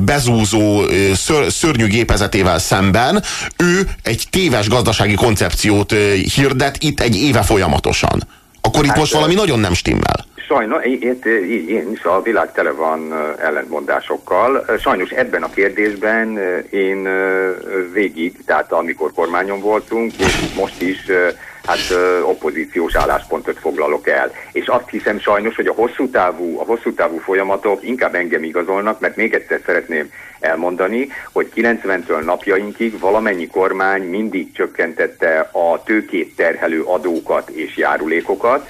bezúzó, ször, szörnyű gépezetével szemben, ő egy téves gazdasági koncepciót hirdet itt egy éve folyamatosan. Akkor itt hát, most valami nagyon nem stimmel. Sajnos, én, én is a világ tele van ellentmondásokkal. Sajnos ebben a kérdésben én végig, tehát amikor kormányon voltunk, és most is hát opozíciós álláspontot foglalok el. És azt hiszem sajnos, hogy a hosszú távú, a hosszú távú folyamatok inkább engem igazolnak, mert még egyszer szeretném elmondani, hogy 90-től napjainkig valamennyi kormány mindig csökkentette a tőkét terhelő adókat és járulékokat,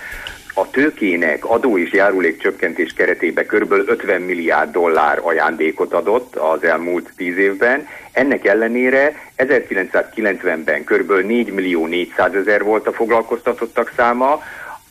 a tőkének adó és járulék csökkentés keretében kb. 50 milliárd dollár ajándékot adott az elmúlt 10 évben. Ennek ellenére 1990-ben kb. 4 millió 400 ezer volt a foglalkoztatottak száma,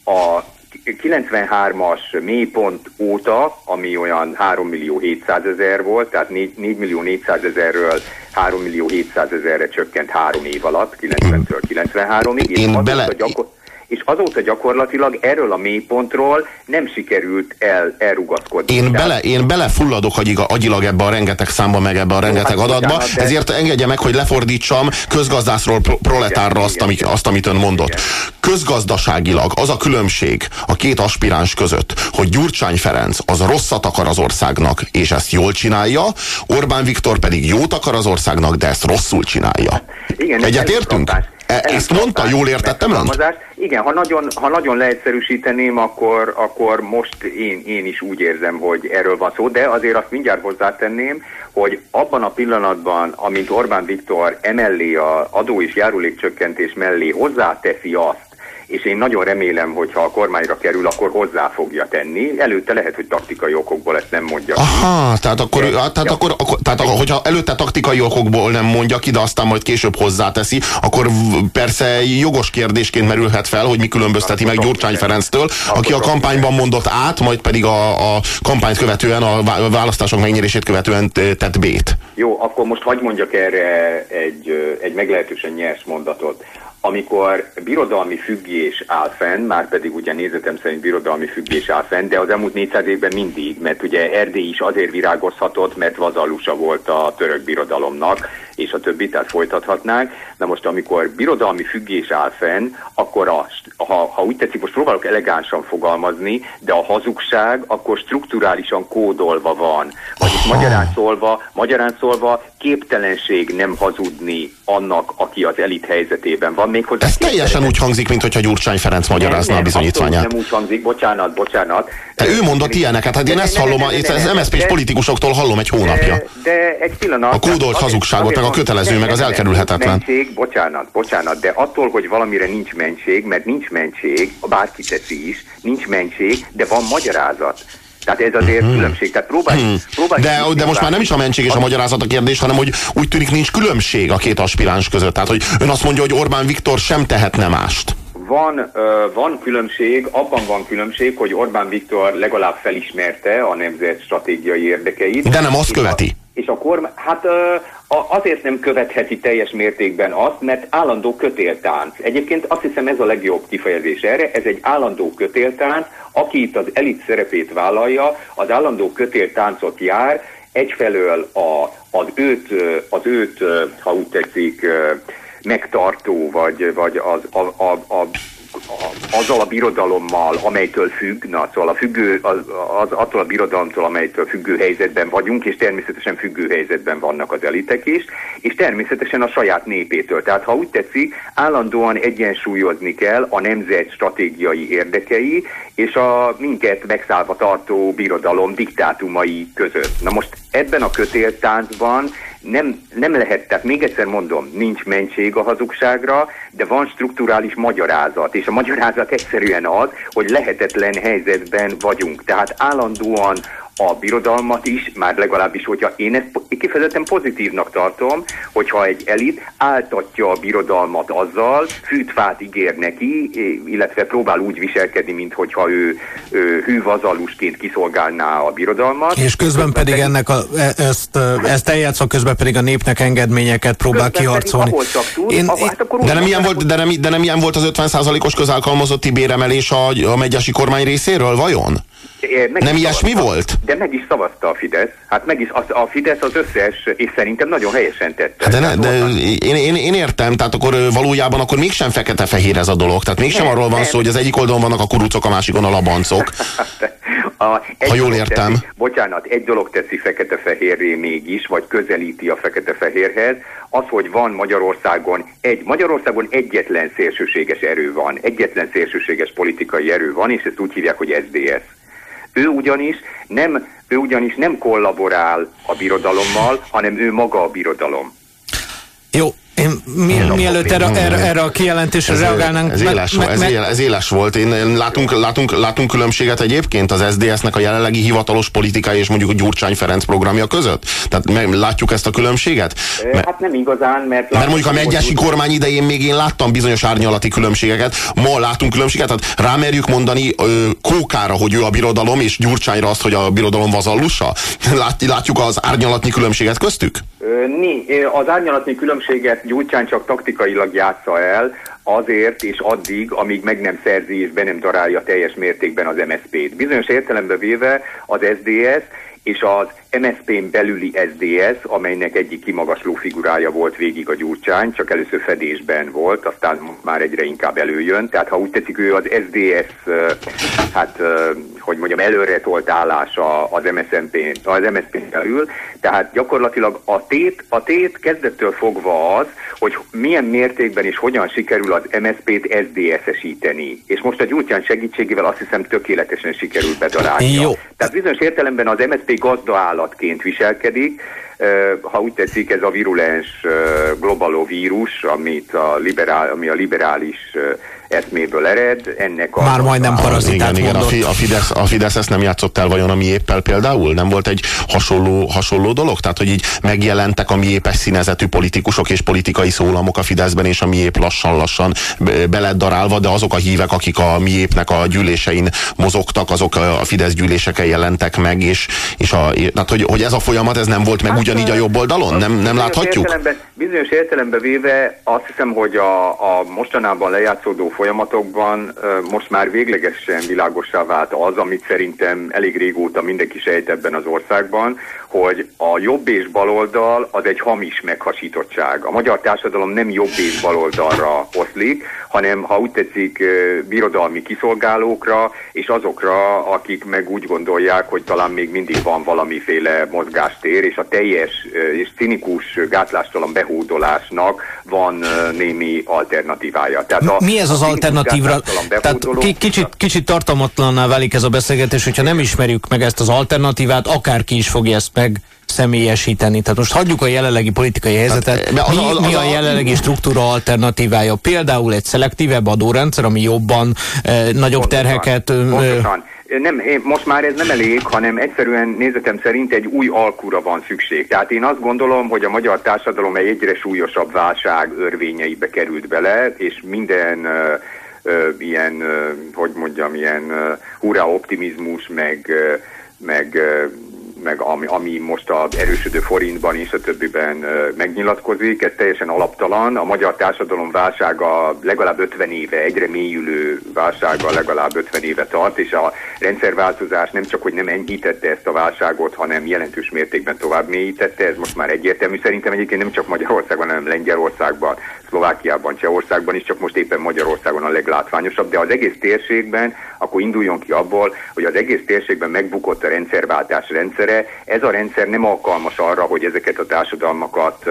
a 93-as mélypont óta, ami olyan 3 millió 700 ezer volt, tehát 4, 4 millió 400 ezerről 3 millió 700 ezerre csökkent három év alatt, 90-től 93-ig. Én bele... Gyakor és azóta gyakorlatilag erről a mélypontról nem sikerült el, elrugaszkodni. Én, bele, én belefulladok agyiga, agyilag ebbe a rengeteg számba, meg ebbe a rengeteg hát, adatba, de... ezért engedje meg, hogy lefordítsam közgazdászról proletárra azt, amit, azt, amit ön mondott. Közgazdaságilag az a különbség a két aspiráns között, hogy Gyurcsány Ferenc az rosszat akar az országnak, és ezt jól csinálja, Orbán Viktor pedig jót akar az országnak, de ezt rosszul csinálja. Igen, Egyet értünk? E, ezt mondta, jól értettem önt? Igen, ha nagyon, ha nagyon leegyszerűsíteném, akkor, akkor most én, én is úgy érzem, hogy erről van szó, de azért azt mindjárt hozzátenném, hogy abban a pillanatban, amint Orbán Viktor emellé a adó és járulékcsökkentés mellé hozzáteszi azt, és én nagyon remélem, hogy ha a kormányra kerül, akkor hozzá fogja tenni. Előtte lehet, hogy taktikai okokból ezt nem mondja. Aha, tehát akkor, de, tehát, ja. akkor, akkor tehát hogyha előtte taktikai okokból nem mondja ki, de aztán majd később hozzáteszi, akkor persze jogos kérdésként merülhet fel, hogy mi különbözteti meg Gyurcsány Ferenctől, aki a kampányban mondott át, majd pedig a, a kampányt követően, a választások megnyerését követően tett B-t. Jó, akkor most hagy mondjak erre egy, egy meglehetősen nyers mondatot amikor birodalmi függés áll fenn, már pedig ugye nézetem szerint birodalmi függés áll fenn, de az elmúlt 400 évben mindig, mert ugye Erdély is azért virágozhatott, mert vazallusa volt a török birodalomnak, és a többit, tehát folytathatnánk. Na most, amikor birodalmi függés áll fenn, akkor a, ha, ha úgy tetszik, most próbálok elegánsan fogalmazni, de a hazugság akkor strukturálisan kódolva van. Vagyis magyarán szólva, magyarán szólva képtelenség nem hazudni annak, aki az elit helyzetében van. Méghozzá Ez teljesen úgy hangzik, mintha Gyurcsány Ferenc magyarázna nem, nem, a bizonyítványát. Nem úgy hangzik, bocsánat, bocsánat. De ő mondott ilyeneket, hát én ezt hallom, az MSZP-s politikusoktól hallom egy hónapja. De, de egy pillanat. A kódolt hazugságot, meg a kötelező, meg az elkerülhetetlen. Mentség, bocsánat, bocsánat, de attól, hogy valamire nincs mentség, mert nincs mentség, bárki teszi is, nincs mentség, de van magyarázat. Tehát ez azért hmm. különbség. Tehát próbálj, hmm. próbálj de, de most már nem is a mentség és a magyarázat a kérdés, hanem hogy úgy tűnik nincs különbség a két aspiráns között. Tehát, hogy ön azt mondja, hogy Orbán Viktor sem tehetne mást. Van, van különbség, abban van különbség, hogy Orbán Viktor legalább felismerte a nemzet stratégiai érdekeit. De nem azt követi. És a kormány, hát azért nem követheti teljes mértékben azt, mert állandó kötéltánc. Egyébként azt hiszem ez a legjobb kifejezés erre, ez egy állandó kötéltánc, aki itt az elit szerepét vállalja, az állandó kötéltáncot jár, egyfelől a, az, őt, az őt, ha úgy tetszik, megtartó, vagy, vagy az, a, a, a azzal a birodalommal, amelytől függ, na, szóval a függő, az, az, attól a birodalomtól, amelytől függő helyzetben vagyunk, és természetesen függő helyzetben vannak az elitek is, és természetesen a saját népétől. Tehát, ha úgy tetszik, állandóan egyensúlyozni kell a nemzet stratégiai érdekei, és a minket megszállva tartó birodalom diktátumai között. Na most ebben a kötéltáncban nem, nem lehet, tehát még egyszer mondom, nincs mentség a hazugságra, de van strukturális magyarázat, és a magyarázat egyszerűen az, hogy lehetetlen helyzetben vagyunk. Tehát állandóan a birodalmat is, már legalábbis, hogyha én ezt kifejezetten pozitívnak tartom, hogyha egy elit áltatja a birodalmat azzal, fűtfát ígér neki, illetve próbál úgy viselkedni, mintha ő, ő hűvazalusként kiszolgálná a birodalmat. És közben pedig ennek a, e, ezt, ezt eljátszva, közben pedig a népnek engedményeket próbál közben kiharcolni. Pedig, tud, én, ahol, hát de, nem ilyen volt, de, nem, de nem ilyen volt az 50%-os közalkalmazotti béremelés a, a megyesi kormány részéről, vajon? Meg nem ilyesmi volt? De meg is szavazta a Fidesz. Hát meg is, az, a Fidesz az összes, és szerintem nagyon helyesen tette. Hát de, ne, de én, én, én értem, tehát akkor valójában akkor mégsem fekete-fehér ez a dolog. Tehát mégsem nem, arról van nem. szó, hogy az egyik oldalon vannak a kurucok, a másikon a labancok. [laughs] a, ha jól értem. Teszi, bocsánat, egy dolog teszi fekete-fehérré mégis, vagy közelíti a fekete-fehérhez, az, hogy van Magyarországon egy, Magyarországon egyetlen szélsőséges erő van, egyetlen szélsőséges politikai erő van, és ezt úgy hívják, hogy SDS. Ő ugyanis nem, ő ugyanis nem kollaborál a birodalommal, hanem ő maga a birodalom. Jó, én mi, mielőtt erre, erre, erre a kijelentésre ez, reagálnánk... Ez, éles, me, ez, me, ez éles volt. Én, látunk, látunk, látunk különbséget egyébként az SZDSZ-nek a jelenlegi hivatalos politikai és mondjuk a Gyurcsány Ferenc programja között? Tehát meg, látjuk ezt a különbséget? Mert, hát nem igazán, mert... Mert mondjuk a megyesi kormány idején még én láttam bizonyos árnyalati különbségeket. Ma látunk különbséget, tehát rámerjük mondani ö, Kókára, hogy ő a birodalom, és Gyurcsányra azt, hogy a birodalom vazallusa? [laughs] Lát, látjuk az árnyalatni különbséget köztük? Ni, az árnyalatni különbséget Gyurcsány csak taktikailag játsza el, azért és addig, amíg meg nem szerzi és be nem darálja teljes mértékben az MSZP-t. Bizonyos értelembe véve az SDS és az MSZP-n belüli SDS, amelynek egyik kimagasló figurája volt végig a Gyurcsány, csak először fedésben volt, aztán már egyre inkább előjön. Tehát ha úgy tetszik, ő az SDS, hát hogy mondjam, előre tolt állása az MSZP, az MSZP belül. Tehát gyakorlatilag a tét, a tét kezdettől fogva az, hogy milyen mértékben és hogyan sikerül az MSZP-t SDS-esíteni. És most a Gyurcsány segítségével azt hiszem tökéletesen sikerült bedarálni. Tehát bizonyos értelemben az MSZP gazdaállat állatként viselkedik. Ha úgy tetszik, ez a virulens globaló vírus, amit a liberál, ami a liberális eszméből ered, ennek a... Már majdnem parazitát Igen, igen, a, a, Fidesz, a Fidesz ezt nem játszott el vajon a mi éppel például? Nem volt egy hasonló, hasonló dolog? Tehát, hogy így megjelentek a mi épes színezetű politikusok és politikai szólamok a Fideszben, és a mi épp lassan-lassan be lett darálva, de azok a hívek, akik a mi épnek a gyűlésein mozogtak, azok a Fidesz gyűléseken jelentek meg, és, és a, tehát, hogy, hogy ez a folyamat ez nem volt meg hát ugyanígy a jobb oldalon? Nem, nem láthatjuk? Értelemben, bizonyos értelemben véve azt hiszem, hogy a, a mostanában lejátszódó folyamatokban most már véglegesen világosá vált az, amit szerintem elég régóta mindenki sejt ebben az országban, hogy a jobb és baloldal az egy hamis meghasítottság. A magyar társadalom nem jobb és baloldalra oszlik, hanem ha úgy tetszik birodalmi kiszolgálókra, és azokra, akik meg úgy gondolják, hogy talán még mindig van valamiféle mozgástér, és a teljes és cinikus gátlástalan behódolásnak van némi alternatívája. Tehát a, Mi ez az alternatívra? Tehát kicsit, kicsit tartalmatlanná válik ez a beszélgetés, hogyha nem ismerjük meg ezt az alternatívát, akárki is fogja ezt meg személyesíteni. Tehát most hagyjuk a jelenlegi politikai helyzetet. Hát, az, mi, az, az, mi a jelenlegi struktúra alternatívája? Például egy szelektívebb adórendszer, ami jobban eh, nagyobb pontosan, terheket... Pontosan. Nem, én, most már ez nem elég, hanem egyszerűen nézetem szerint egy új alkúra van szükség. Tehát én azt gondolom, hogy a magyar társadalom egy egyre súlyosabb válság örvényeibe került bele, és minden uh, uh, ilyen, uh, hogy mondjam, ilyen uh, hurrá optimizmus, meg, uh, meg meg ami, ami most az erősödő forintban és a többiben megnyilatkozik, ez teljesen alaptalan. A magyar társadalom válsága legalább 50 éve, egyre mélyülő válsága legalább 50 éve tart, és a rendszerváltozás nem csak, hogy nem enyhítette ezt a válságot, hanem jelentős mértékben tovább mélyítette, ez most már egyértelmű. Szerintem egyébként nem csak Magyarországon, hanem Lengyelországban, Szlovákiában, Csehországban is, csak most éppen Magyarországon a leglátványosabb, de az egész térségben, akkor induljon ki abból, hogy az egész térségben megbukott a rendszerváltás rendszere. Ez a rendszer nem alkalmas arra, hogy ezeket a társadalmakat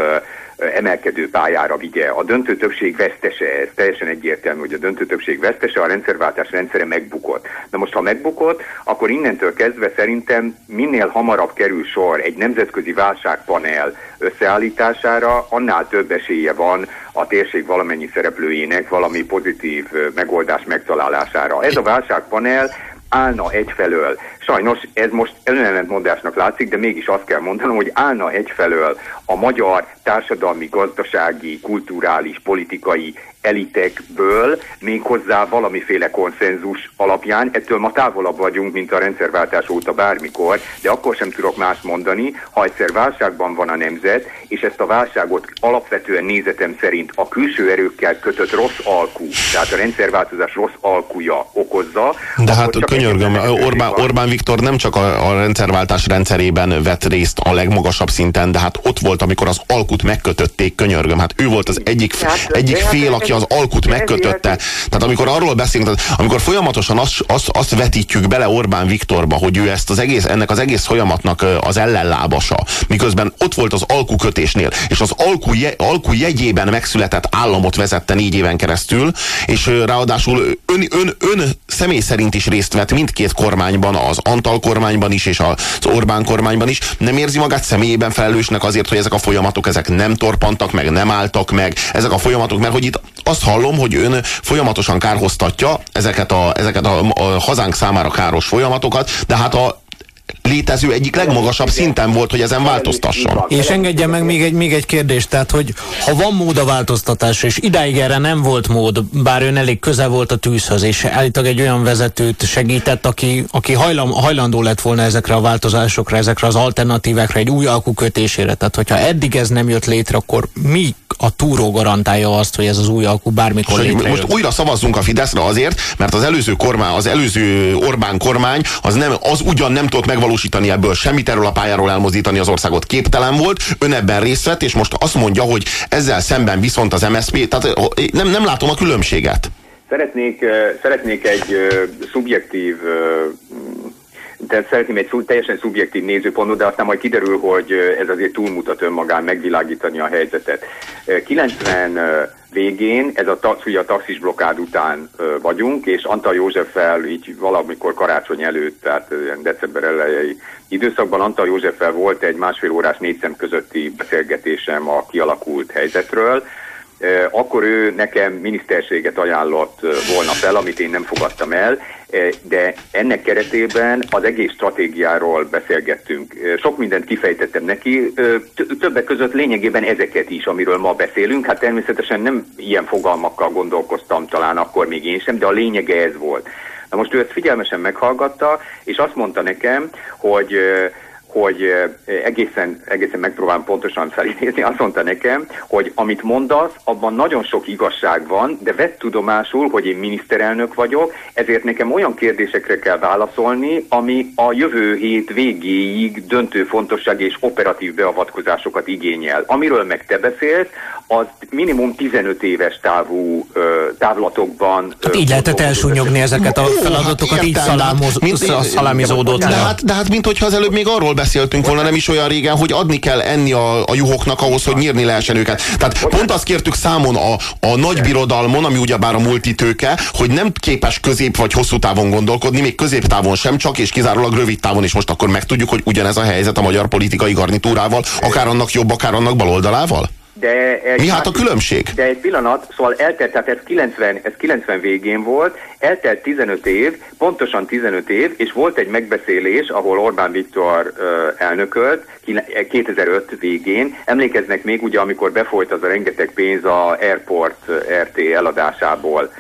emelkedő pályára vigye. A döntő többség vesztese, ez teljesen egyértelmű, hogy a döntő többség vesztese, a rendszerváltás rendszere megbukott. Na most, ha megbukott, akkor innentől kezdve szerintem minél hamarabb kerül sor egy nemzetközi válságpanel összeállítására, annál több esélye van a térség valamennyi szereplőjének valami pozitív megoldás megtalálására. Ez a válságpanel állna egyfelől, sajnos ez most önellentmondásnak látszik, de mégis azt kell mondanom, hogy állna egyfelől a magyar társadalmi, gazdasági, kulturális, politikai elitekből méghozzá valamiféle konszenzus alapján. Ettől ma távolabb vagyunk, mint a rendszerváltás óta bármikor, de akkor sem tudok más mondani, ha egyszer válságban van a nemzet, és ezt a válságot alapvetően nézetem szerint a külső erőkkel kötött rossz alkú, tehát a rendszerváltozás rossz alkúja okozza. De hát könyörgöm, Orbán, Orbán Viktor nem csak a, a rendszerváltás rendszerében vett részt a legmagasabb szinten, de hát ott volt, amikor az alkut megkötötték, könyörgöm. Hát ő volt az egyik, hát, egyik fél, hát aki az alkut megkötötte. Tehát amikor arról beszélünk, tehát amikor folyamatosan azt, azt, azt vetítjük bele Orbán Viktorba, hogy ő ezt az egész, ennek az egész folyamatnak az ellenlábasa, miközben ott volt az alkukötésnél, és az alku, je, alku jegyében megszületett államot vezette négy éven keresztül, és ráadásul ön, ön, ön személy szerint is részt vett mindkét kormányban, az Antal kormányban is, és az Orbán kormányban is, nem érzi magát személyében felelősnek azért, hogy ezek a folyamatok ezek nem torpantak meg, nem álltak meg, ezek a folyamatok, mert hogy itt azt hallom, hogy ön folyamatosan kárhoztatja ezeket a, ezeket a, a hazánk számára káros folyamatokat, de hát a létező egyik legmagasabb szinten volt, hogy ezen változtasson. És engedjen meg még egy, még egy kérdést, tehát hogy ha van mód a változtatásra, és idáig erre nem volt mód, bár ön elég közel volt a tűzhöz, és állítólag egy olyan vezetőt segített, aki, aki hajlam, hajlandó lett volna ezekre a változásokra, ezekre az alternatívákra, egy új alkukötésére. Tehát hogyha eddig ez nem jött létre, akkor mi a túró garantálja azt, hogy ez az új alkú bármikor létrejön. Most újra szavazzunk a Fideszre azért, mert az előző kormány, az előző Orbán kormány az, nem, az ugyan nem tudott megvalósítani ebből semmit, erről a pályáról elmozdítani az országot képtelen volt, ön ebben részt vett, és most azt mondja, hogy ezzel szemben viszont az MSZP, tehát nem, nem látom a különbséget. Szeretnék, szeretnék egy szubjektív tehát szeretném egy teljesen szubjektív nézőpontot, de aztán majd kiderül, hogy ez azért túlmutat önmagán megvilágítani a helyzetet. 90 végén, ez a, ugye a taxis blokkád után vagyunk, és Antal Józseffel így valamikor karácsony előtt, tehát december elejei időszakban Antal Józseffel volt egy másfél órás négy szem közötti beszélgetésem a kialakult helyzetről, akkor ő nekem miniszterséget ajánlott volna fel, amit én nem fogadtam el, de ennek keretében az egész stratégiáról beszélgettünk. Sok mindent kifejtettem neki, többek között lényegében ezeket is, amiről ma beszélünk. Hát természetesen nem ilyen fogalmakkal gondolkoztam talán akkor még én sem, de a lényege ez volt. Na most ő ezt figyelmesen meghallgatta, és azt mondta nekem, hogy hogy egészen, egészen megpróbálom pontosan felidézni, azt mondta nekem, hogy amit mondasz, abban nagyon sok igazság van, de vett tudomásul, hogy én miniszterelnök vagyok, ezért nekem olyan kérdésekre kell válaszolni, ami a jövő hét végéig döntő fontosság és operatív beavatkozásokat igényel. Amiről meg te beszélsz, az minimum 15 éves távú távlatokban... Hát így lehetett elsúnyogni ezeket a feladatokat, így szalámoz, mint, szalámizódott de hát, de hát mint hogyha az előbb még arról beszéltünk volna nem is olyan régen, hogy adni kell enni a, a juhoknak ahhoz, hogy nyírni lehessen őket. Tehát pont azt kértük számon a, a nagy birodalmon, ami ugyebár a multitőke, hogy nem képes közép vagy hosszú távon gondolkodni, még középtávon sem, csak és kizárólag rövid távon, és most akkor megtudjuk, hogy ugyanez a helyzet a magyar politikai garnitúrával, akár annak jobb, akár annak baloldalával? De egy Mi hát a különbség? De egy pillanat, szóval eltelt, tehát ez 90, ez 90 végén volt, eltelt 15 év, pontosan 15 év, és volt egy megbeszélés, ahol Orbán Viktor uh, elnökölt 2005 végén. Emlékeznek még ugye, amikor befolyt az a rengeteg pénz a Airport RT eladásából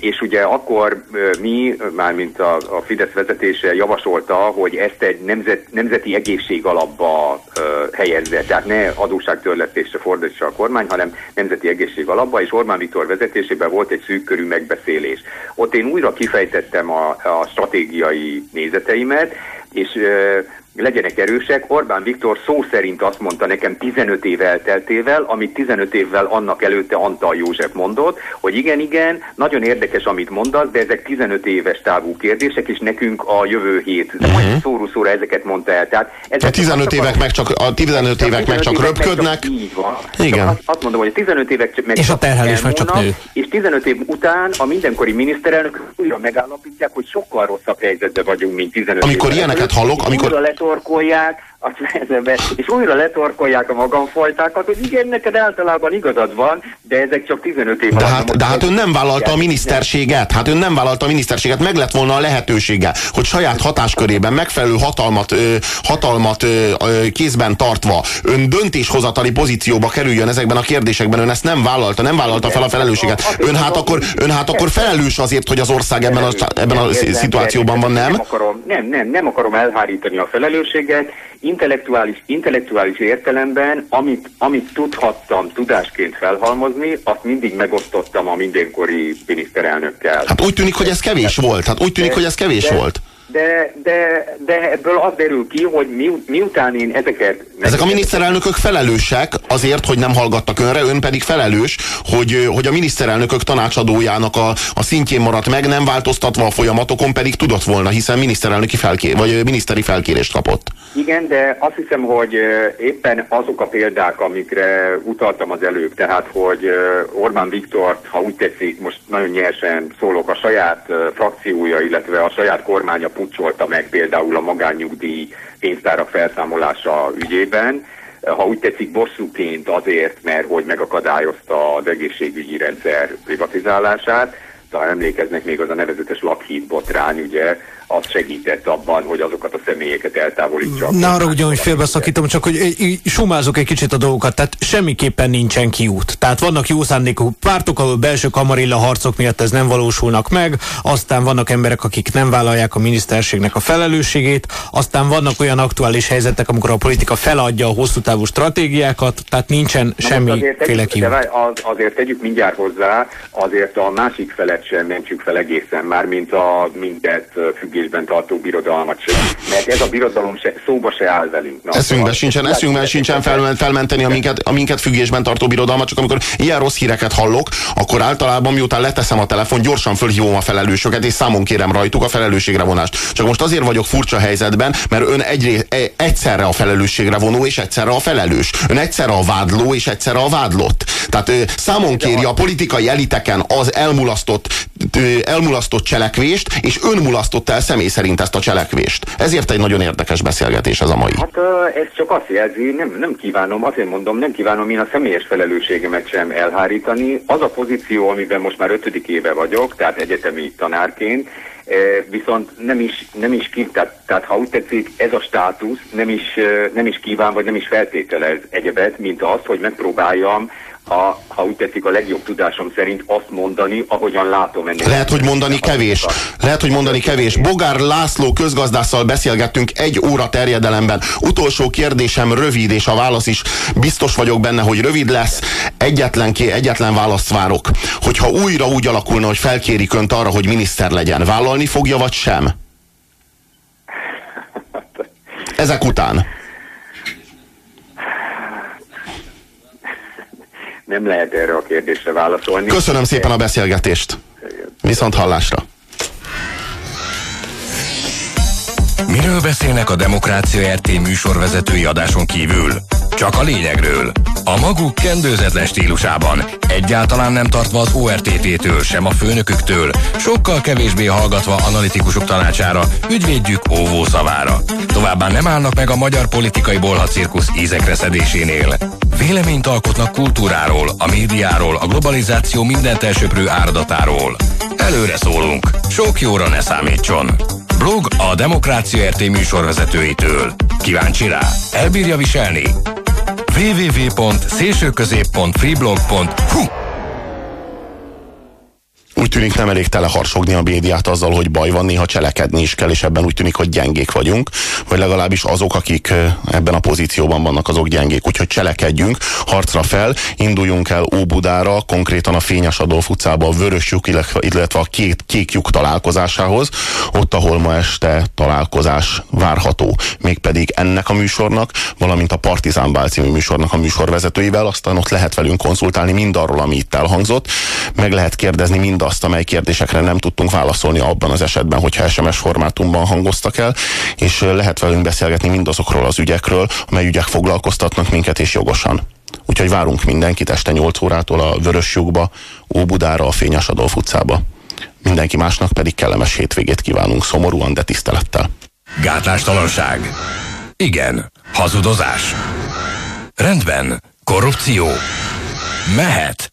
és ugye akkor mi, mármint a, a Fidesz vezetése javasolta, hogy ezt egy nemzet, nemzeti egészség alapba uh, helyezze, tehát ne adósságtörlesztésre fordítsa a kormány, hanem nemzeti egészség alapba, és Orbán Viktor vezetésében volt egy szűk körű megbeszélés. Ott én újra kifejtettem a, a stratégiai nézeteimet, és uh, legyenek erősek. Orbán Viktor szó szerint azt mondta nekem 15 év elteltével, amit 15 évvel annak előtte Antal József mondott, hogy igen, igen, nagyon érdekes, amit mondasz, de ezek 15 éves távú kérdések, és nekünk a jövő hét. De uh-huh. majd szóra ezeket mondta el. Tehát ezek a 15 évek meg csak, a 15 évek meg csak röpködnek. így van. Igen. Azt, azt mondom, hogy a 15 évek meg és a terhelés meg csak nő. És 15 év után a mindenkori miniszterelnök újra megállapítják, hogy sokkal rosszabb helyzetben vagyunk, mint 15 Amikor ilyeneket hallok, amikor letorkolják, azt nehezebben, és újra letorkolják a magamfajtákat, hogy igen, neked általában igazad van, de ezek csak 15 év de hát, de hát ön nem vállalta a miniszterséget, hát ön nem vállalta a miniszterséget, meg lett volna a lehetősége, hogy saját hatáskörében megfelelő hatalmat, ö, hatalmat ö, ö, kézben tartva ön döntéshozatali pozícióba kerüljön ezekben a kérdésekben, ön ezt nem vállalta, nem vállalta fel a felelősséget. Ön hát akkor, ön hát akkor felelős azért, hogy az ország ebben a, ebben a szituációban van, nem? Nem? akarom, nem, nem, nem akarom elhárítani a felelősséget, intellektuális, intellektuális értelemben, amit, amit tudhattam tudásként felhalmozni, azt mindig megosztottam a mindenkori miniszterelnökkel. Hát úgy tűnik, hogy ez kevés volt. Hát úgy tűnik, de, hogy ez kevés de, volt de, de, de ebből az derül ki, hogy mi, miután én ezeket... Ezek a miniszterelnökök felelősek azért, hogy nem hallgattak önre, ön pedig felelős, hogy, hogy a miniszterelnökök tanácsadójának a, a szintjén maradt meg, nem változtatva a folyamatokon, pedig tudott volna, hiszen miniszterelnöki felké, vagy miniszteri felkérést kapott. Igen, de azt hiszem, hogy éppen azok a példák, amikre utaltam az előbb, tehát, hogy Orbán Viktor, ha úgy tetszik, most nagyon nyersen szólok, a saját frakciója, illetve a saját kormánya pucsolta meg például a magánnyugdíj pénztárak felszámolása ügyében, ha úgy tetszik bosszúként azért, mert hogy megakadályozta az egészségügyi rendszer privatizálását, talán emlékeznek még az a nevezetes Lockheed botrány, ugye, az segített abban, hogy azokat a személyeket eltávolítsa. Na arra ugyan, hogy félbeszakítom, csak hogy sumázok egy kicsit a dolgokat, tehát semmiképpen nincsen kiút. Tehát vannak jó szándékú pártok, ahol belső kamarilla harcok miatt ez nem valósulnak meg, aztán vannak emberek, akik nem vállalják a miniszterségnek a felelősségét, aztán vannak olyan aktuális helyzetek, amikor a politika feladja a hosszú távú stratégiákat, tehát nincsen semmiféle kiút. De az, azért tegyük mindjárt hozzá, azért a másik felet sem mentsük fel egészen, már mint a minket függő függésben tartó birodalmat sem. Mert ez a birodalom se, szóba se áll velünk. Na, eszünkben sincsen, eszünkben sincsen fel, felmenteni a minket, a minket függésben tartó birodalmat, csak amikor ilyen rossz híreket hallok, akkor általában miután leteszem a telefon, gyorsan fölhívom a felelősöket, és számon kérem rajtuk a felelősségre vonást. Csak most azért vagyok furcsa helyzetben, mert ön egy, e, egyszerre a felelősségre vonó, és egyszerre a felelős. Ön egyszerre a vádló, és egyszerre a vádlott. Tehát számon kéri a politikai eliteken az elmulasztott, elmulasztott cselekvést, és ön mulasztott el személy szerint ezt a cselekvést. Ezért egy nagyon érdekes beszélgetés ez a mai. Hát ez csak azt jelzi, nem, nem kívánom, azért mondom, nem kívánom én a személyes felelősségemet sem elhárítani. Az a pozíció, amiben most már ötödik éve vagyok, tehát egyetemi tanárként, viszont nem is, nem is kív, tehát, tehát ha úgy tetszik, ez a státusz nem is, nem is kíván, vagy nem is feltételez egyebet, mint az, hogy megpróbáljam a, ha úgy tetszik, a legjobb tudásom szerint azt mondani, ahogyan látom ennél. Lehet, hogy mondani kevés. Lehet, hogy mondani kevés. Bogár László közgazdásszal beszélgettünk egy óra terjedelemben. Utolsó kérdésem rövid, és a válasz is biztos vagyok benne, hogy rövid lesz. Egyetlen, ké, egyetlen választ várok. Hogyha újra úgy alakulna, hogy felkérik önt arra, hogy miniszter legyen, vállalni fogja, vagy sem? Ezek után. Nem lehet erre a kérdésre válaszolni. Köszönöm szépen a beszélgetést. Viszont hallásra. Miről beszélnek a Demokrácia RT műsorvezetői adáson kívül? Csak a lényegről. A maguk kendőzetlen stílusában, egyáltalán nem tartva az ORTT-től, sem a főnöküktől, sokkal kevésbé hallgatva analitikusok tanácsára, ügyvédjük óvó szavára. Továbbá nem állnak meg a magyar politikai bolhacirkusz ízekre szedésénél. Véleményt alkotnak kultúráról, a médiáról, a globalizáció mindent elsöprő áradatáról. Előre szólunk, sok jóra ne számítson. Blog a Demokrácia RT műsorvezetőitől. Kíváncsi rá? Elbírja viselni? www.szélsőközép.freeblog.hu úgy tűnik nem elég teleharsogni a médiát azzal, hogy baj van, néha cselekedni is kell, és ebben úgy tűnik, hogy gyengék vagyunk, vagy legalábbis azok, akik ebben a pozícióban vannak, azok gyengék. Úgyhogy cselekedjünk, harcra fel, induljunk el Óbudára, konkrétan a Fényes Adolf utcába a Vörös lyuk, illetve a két kék lyuk találkozásához, ott, ahol ma este találkozás várható. Mégpedig ennek a műsornak, valamint a Partizán Bál című műsornak a műsorvezetőivel, aztán ott lehet velünk konzultálni mindarról, ami itt elhangzott, meg lehet kérdezni mind azt, amely kérdésekre nem tudtunk válaszolni abban az esetben, hogyha SMS formátumban hangoztak el, és lehet velünk beszélgetni mindazokról az ügyekről, amely ügyek foglalkoztatnak minket és jogosan. Úgyhogy várunk mindenkit este 8 órától a Vörös Jugba, Óbudára, a Fényes Adolf utcába. Mindenki másnak pedig kellemes hétvégét kívánunk szomorúan, de tisztelettel. Gátlástalanság. Igen. Hazudozás. Rendben. Korrupció. Mehet.